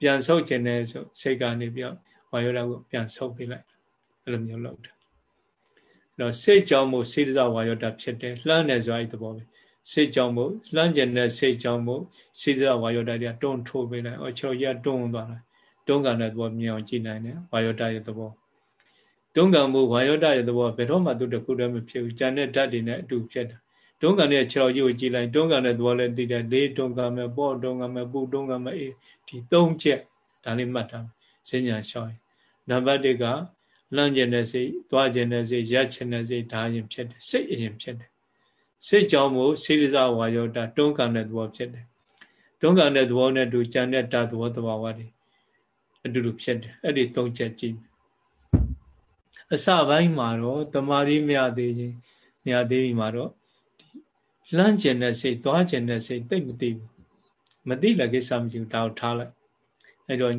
ပြန်ဆုပ်ခြင်းနဲ့ဆိုစိတ်ကနေပြီးဝါယောဓာတ်ကိုပြန်ဆုပ်ပေးလိုက်အဲ့လိုမျိုးလုပ်တယ်အဲ့ တော့စိတ်ကြောင့်မို့စိတ္တဇဝါယောဓာတ်ဖြစ်တယ်လှမ်းတယ်ဆိုအဲ့သဘောပဲစိတ်ကြောင့်မို့လှမ်းခြင်းနဲ့စိတ်ကြောင့်မို့စိတ္တဇဝါယောဓာတ်တွေကတွန်းထိုးပေးလိုက်အော်ချော်ကြီးကတွန်းသွားတာတွန်းကန်တဲ့သဘောမြင်အောင်ကြည့်နိုင်တယ်ဝါယောဓာတ်ရဲ့သဘောတွန်းကန်မှုဝါယောဓာတ်ရဲ့သဘောဘယ်တော့မှသူတခုတည်းမဖြစ်ဘူးဉာဏ်နဲ့ဓာတ်တွေနဲ့အတူဖြစ်တာတွန်းကန်တဲ့ခြေတော်ကြီးကိုကြည့်လိုက်တွန်းကန်တဲ့သဘောလည်းသိတယ်လေးတွန်းကန်မယ်ပေါ့တွန်းကန်မယ်ပူတွန်းကန်မယ်အေးဒီ၃ချက်ဒါလေးမှတ်ထားစဉ္ညာရှောင်းရင်နံပါတ်၁က လန့်ကျင်တဲ့စိတ်သွားကျင်တဲ့စိတ်ရက်ချင်တဲ့စိတ်ဒါရင်ဖြစ်တယ်စိတ်အရင်ဖြစ်တယ်စိတ်ကြောင့်မို့စိရိဇဝါယောတာတွန်းကန်တဲ့သဘောဖြစ်တယ်တွန်းကန်တဲ့သဘောနဲ့တူကြံတဲ့ဓာတ်သဘောသဘာဝတွေအတူတူဖြစ်တယ်အဲ့ဒီ၃ချက်ကြည့်အစပိုင်းမှာတော့တမာရီမရသေးခြင်းမရသေးပြီမှာတော့လှမ်းကျင်တဲ့စိတ်သွားကျင်တဲ့စိတ်တိတ်မသိဘူးမသိလည်းကိစ္စမရှိဘူးဒါကိုထားလိုက်အဲတော့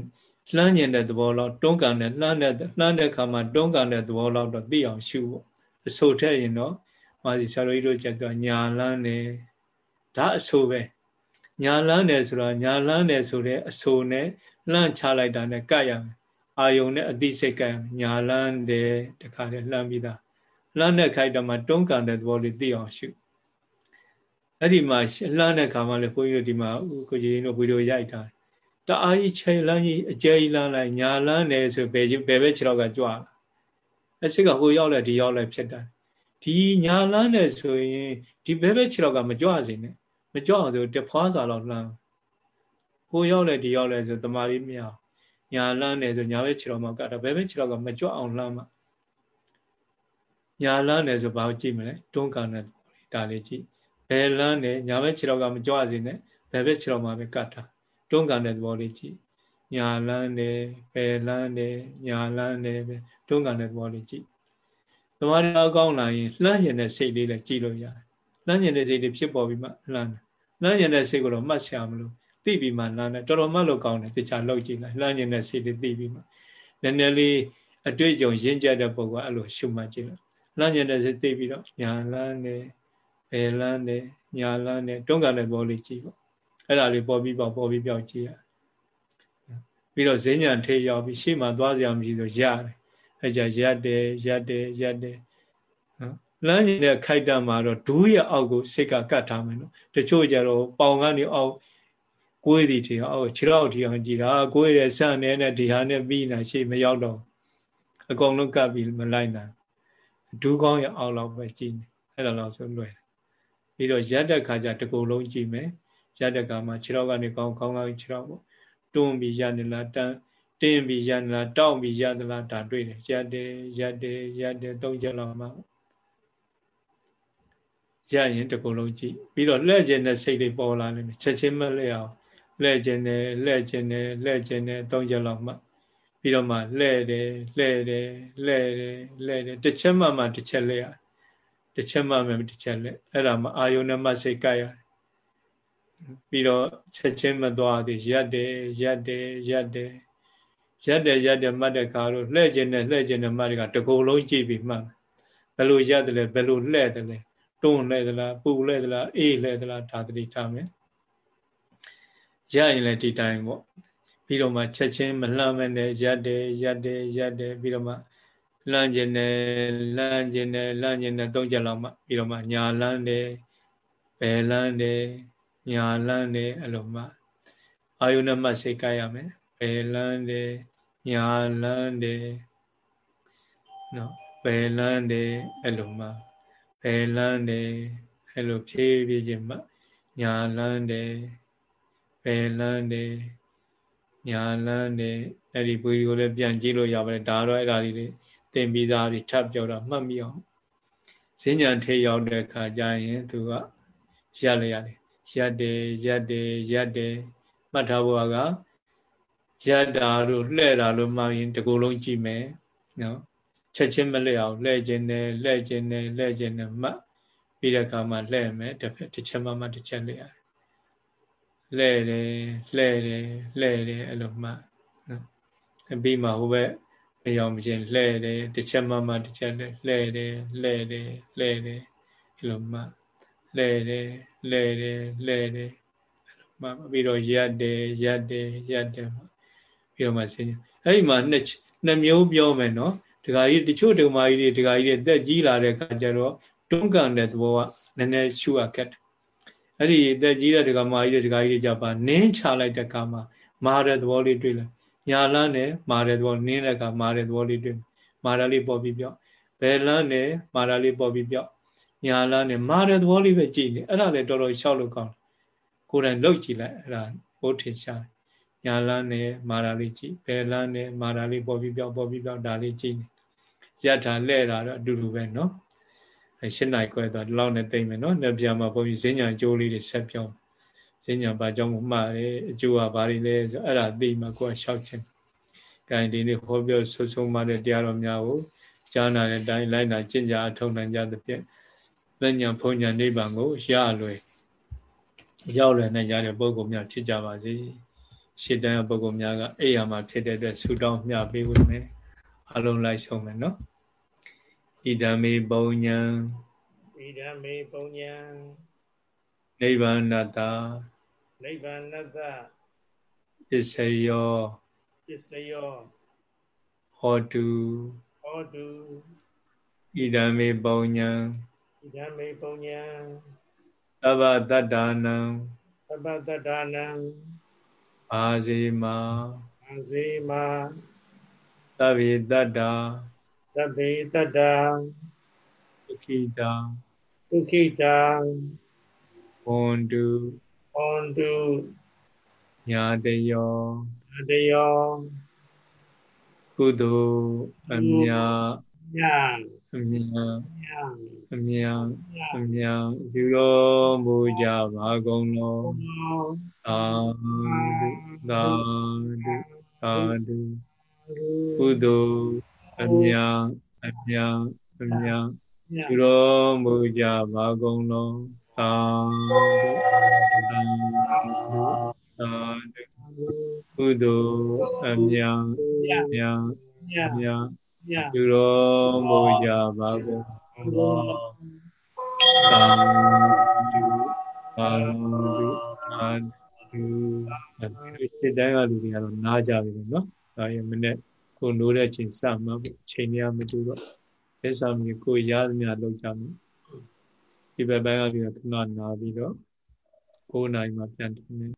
လှမ်းကျင်တဲ့သဘောလောက်တွန်းကန်တဲ့လှမ်းတဲ့လှမ်းတဲ့ခါမှာတွန်းကန်တဲ့သဘောလောက်တော့သိအောင်ရှုဖို့အဆိုထက်ရင်တော့မာစီဆရာတော်ကြီးတို့ကြက်တော့ညာလန်းတယ်ဒါအဆိုပဲညာလန်းတယ်ဆိုတော့ညာလန်းတယ်ဆိုတဲ့အဆိုနဲ့လှမ်းချလိုက်တာနဲ့ကတ်ရမယ်အာယုံနဲ့အသိစိတ်ကတ်ရမယ်ညာလန်းတယ်တခါတည်းလှမ်းပြီးသားလှမ်းတဲ့ခိုက်တော့မှတွန်းကန်တဲ့သဘောလေးသိအောင်ရှုအဲ့ဒီမှာလှမ်းတဲ့ခါမှလည်းဘုန်းကြီးတို့ဒီမှာကိုကြီးတို့ဗီဒီယိုရိုက်ထားတ အားကြီးချိန်လမ်းကြီးအကျယ်ကြီးလမ်းလိုက်ညာလမ်းတယ်ဆိုဘယ်ဘယ်ဘက်ခြေတော့ကကြွားအစစ်ကဟိုရောက်လဲဒီရောက်လဲဖြစ်တာဒီညာလမ်းတယ်ဆိုရင်ဒီဘယ်ဘက်ခြေတော့ကမကြွစေနဲ့မကြွအောင်ဆိုတဖွားစာလောက်လှမ်းဟိုရောက်လဲဒီရောက်လဲဆိုတမာရီမရညာလမ်းတယ်ဆိုညာဘက်ခြေတော့မှကတာဘယ်ဘက်ခြေတော့ကမကြွအောင်လှမ်းမှညာလမ်းတယ်ဆိုဘာကိုကြည့်မလဲတွန်းကန်တဲ့ဒါလေးကြည့်ဘယ်လန်းနဲ့ညာဘက်ခြေထောက်ကမကြွစေနဲ့ဘယ်ဘက်ခြေထောက်မှာပဲကတ်တာ တွန်းကန်တဲ့သဘောလေးကြည့်ညာလန်းတယ်ပယ်လန်းတယ်ညာလန်းတယ်ပဲတွန်းကန်တဲ့သဘောလေးကြည့်သမာဓိအကောင်းလာရင်လှမ်းကျင်တဲ့စိတ်လေးလည်းကြည့်လို့ရတယ်လှမ်းကျင်တဲ့စိတ်လေးဖြစ်ပေါ်ပြီးမှလှမ်းတယ်လှမ်းကျင်တဲ့စိတ်ကိုတော့မှတ်ရှာမလို့သိပြီးမှလှမ်းတယ်တော်တော်မှတ်လို့ကောင်းတယ်တခြားလောက်ကြည့်လိုက်လှမ်းကျင်တဲ့စိတ်လေးသိပြီးမှနည်းနည်းလေးအတွေ့အကြုံရင့်ကျက်တဲ့ပုံကအဲ့လိုရှုမှတ်ကြည့်လိုက်လှမ်းကျင်တဲ့စိတ်သိပြီးတော့ညာလန်းတယ်ပယ်လန်းတယ်ညာလန်းတယ်တွန်းကန်တဲ့ဘောလေးကြည့်ပေါ့ အဲ့ဒါလေးပေါ်ပြီးပေါ့ပေါ်ပြီးပြောက်ကြည့်ရပြီးတော့ဈဉ္ညာထေရောက်ပြီးရှေ့မှာသွားစရာမရှိဆိုရတယ်အဲကြရက်တယ်ရက်တယ်ရက်တယ်နော်လမ်းနေတဲ့ခိုက်တမှာတော့ဒူးရဲ့အောက်ကိုစိတ်ကကတ်ထားမယ်နော်တချို့ကြတော့ပေါင်ကနေအောက်ကိုယ်ဒီထီအောက်ခြေထောက်ထီအောင်ကြည်တာကိုယ်ရဲ့ဆန့်နေတဲ့ဒီဟာနဲ့ပြီးနေရှေ့မရောက်တော့အကုန်လုံးကပ်ပြီးမလိုက်နိုင်ဒူးကောင်းရဲ့အောက်လောက်ပဲကြည်နေအဲ့ဒါလောက်ဆိုလွယ်ပြီးတော့ရက်တဲ့ခါကျတကူလုံးကြည့်မယ် ရက်တဲ့ခါမှာခြေထောက်ကနေကောင်းကောင်းကောင်းခြေထောက်ပေါ့တွန်းပြီးရနေလားတန်းတင်းပြီးရနေလားတောင့်ပြီးရသလားဒါတွေ့တယ်ရက်တယ်ရက်တယ်ရက်တယ်သုံးချက်လောက်မှရရင်တကူလုံးကြည့်ပြီးတော့လှဲ့ခြင်းနဲ့စိတ်လေးပေါ်လာလိမ့်မယ်ချက်ချင်းမလှဲ့အောင်လှဲ့ခြင်းနဲ့လှဲ့ခြင်းနဲ့လှဲ့ခြင်းနဲ့သုံးချက်လောက်မှပြီးတော့မှလှဲ့တယ်လှဲ့တယ်လှဲ့တယ်လှဲ့တယ်တစ်ချက်မှမှတစ်ချက်လှဲ့ရတစ်ချက်မှမှတစ်ချက်လှဲ့အဲ့ဒါမှအာယုန်နဲ့မှစိတ်ကပ်ရတယ် ပြီးတော့ချက်ချင်းမသွားသေးရက်တယ်ရက်တယ်ရက်တယ်ရက်တယ်ရက်တယ်မှတ်တဲ့ခါတော့လှဲ့ခြင်းနဲ့လှဲ့ခြင်းနဲ့မှတ်တဲ့ခါတကူလုံးကြည့်ပြီးမှတ်ဘယ်လိုရက်တယ်လဲဘယ်လိုလှဲ့တယ်လဲတွန်းလှဲ့သလားပူလှဲ့သလားအေးလှဲ့သလားဒါတတိထားမယ်ရရင်လည်းဒီတိုင်းပေါ့ပြီးတော့မှချက်ချင်းမလှမ်းမနဲ့ရက်တယ်ရက်တယ်ရက်တယ်ပြီးတော့မှလမ်းကျင်တယ်လမ်းကျင်တယ်လမ်းကျင်တယ်သုံးချက်လောက်မှပြီးတော့မှညာလမ်းတယ်ဘယ်လမ်းတယ် ညာလန်းတယ်အဲ့လိုမှအာယုနဲ့မှစိတ်ကရမယ်ဘယ်လန်းတယ်ညာလန်းတယ်နော်ဘယ်လန်းတယ်အဲ့လိုမှဘယ်လန်းတယ်အဲ့လိုဖြည်းဖြည်းချင်းမှညာလန်းတယ်ဘယ်လန်းတယ်ညာလန်းတယ်အဲ့ဒီပွေကိုလည်းပြန်ကြည့်လို့ရပါတယ်ဒါတော့အဲ့ဒါလေးတွေသင်ပြီးသားတွေထပ်ပြောတော့မှတ်မိအောင်ဈဉ္ညာထေရောက်တဲ့ခါကျရင်သူကရလေရတယ် ရက်တယ်ရက်တယ်ရက်တယ်မှတ်ထားဖို့ကရက်တာတို့လှဲ့တာလို့မှရင်တကူလုံးကြည့်မယ်နော်ချက်ချင်းမလှဲ့အောင်လှဲ့ခြင်းနဲ့လှဲ့ခြင်းနဲ့လှဲ့ခြင်းနဲ့မှတ်ပြီးတဲ့အခါမှာလှဲ့မယ်တစ်ဖက်တစ်ချက်မှမှတစ်ချက်လှဲ့ရတယ်လှဲ့တယ်လှဲ့တယ်လှဲ့တယ်အဲ့လိုမှတ်နော်ပြီးမှဟိုဘက်မရောက်မချင်းလှဲ့တယ်တစ်ချက်မှမှတစ်ချက်လှဲ့တယ်လှဲ့တယ်လှဲ့တယ်အဲ့လိုမှတ် လဲတယ်လဲတယ်လဲတယ်မှပြီးတော့ရက်တယ်ရက်တယ်ရက်တယ်ပြီးတော့မှဆင်းအဲ့ဒီမှာနှစ်နှစ်မျိုးပြောမယ်နော်ဒကာကြီးတချို့ဒကာကြီးတွေဒကာကြီးတွေတက်ကြီးလာတဲ့အခါကျတော့တွန်းကန်တဲ့သဘောကနည်းနည်းရှုရခက်တယ်အဲ့ဒီတက်ကြီးတဲ့ဒကာမကြီးတွေဒကာကြီးတွေကြပါနင်းချလိုက်တဲ့အခါမှာမာတဲ့သဘောလေးတွေ့လာညာလန်းနဲ့မာတဲ့သဘောနင်းတဲ့အခါမာတဲ့သဘောလေးတွေ့မာတာလေးပေါ်ပြီးပြောဘယ်လန်းနဲ့မာတာလေးပေါ်ပြီးပြော ညာလာနဲ့မာတဲ့သဘောလေးပဲကြည်နေအဲ့ဒါလည်းတော်တော်ရှောက်လို့ကောင်းကိုယ်တိုင်လှုပ်ကြည့်လိုက်အဲ့ဒါဘိုးထင်ရှားညာလာနဲ့မာတာလေးကြည်ဘယ်လာနဲ့မာတာလေးပေါ်ပြီးပြောက်ပေါ်ပြီးပြောက်ဒါလေးကြည်နေရထားလဲ့တာတော့အတူတူပဲเนาะအဲရှင်းနိုင်ခွဲတော့ဒီလောက်နဲ့သိမ့်မယ်เนาะနှစ်ပြားမှာဘုန်းကြီးဈဉ္ညာအကျိုးလေးတွေဆက်ပြောဈဉ္ညာဘာကြောင့်မှတယ်အကျိုးကဘာတွေလဲဆိုအဲ့ဒါသိမှကိုယ်ရှောက်ခြင်းကဲဒီနေ့ဟောပြောဆွဆုံးမတဲ့တရားတော်များကိုကြားနာတဲ့အတိုင်းလိုက်နာကျင့်ကြအထောက်နိုင်ကြသဖြင့် ပညာဖုန်ညာနိဗ္ဗာန်ကိုရလွယ်ရောက်လွယ်နိုင်ကြတဲ့ပုဂ္ဂိုလ်များဖြစ်ကြပါစေရှစ်တန်းပုဂ္ဂိုလ်များကအိယာမှာဖြစ်တဲ့အတွက်ဆူတောင်းမျှပေးဝင်မယ်အလုံးလိုက်ဆုံးမယ်နော်ဣဒံမေပုံညာဣဒံမေပုံညာနိဗ္ဗာန်တနိဗ္ဗာန်တပစ္စယောပစ္စယောဟောတုဟောတုဣဒံမေပုံညာ ဓမ္မေပုံညာသဗ္ဗတတ္တာနံသဗ္ဗတတ္တာနံအာဇေမာအာဇေမာသဗ္ဗေတတ္တာသဗ္ဗေတတ္တာဒုခိတာဒုခိတာဝန္တုဝန္တုညာတယောညာတယောကုသိုလ်အမြညာအ မြအမြအမြပြုတော်မူကြပါကုန်လောသာဓုသာဓုသာဓုကုသိုလ်အမြအမြအမြပြုတော်မူကြပါကုန်လုံးသာဓုသာဓုသာဓုကုသိုလ်အမြအမြအမြ ပြုတော်မူကြပါကုန်သောသာဓုသာဓုသာဓုအဲဒီစစ်တိုင်းကလူတွေကတော့နားကြပြီနော်ဒါရင်မနဲ့ကိုနိုးတဲ့အချိန်စမှချိန်ရမတူတော့သစ္စာမြေကိုရသမျှလောက်ကြမယ်ဒီဘက်ပိုင်းကပြီးတော့ခဏနာပြီးတော့9နာရီမှပြန်ထမယ်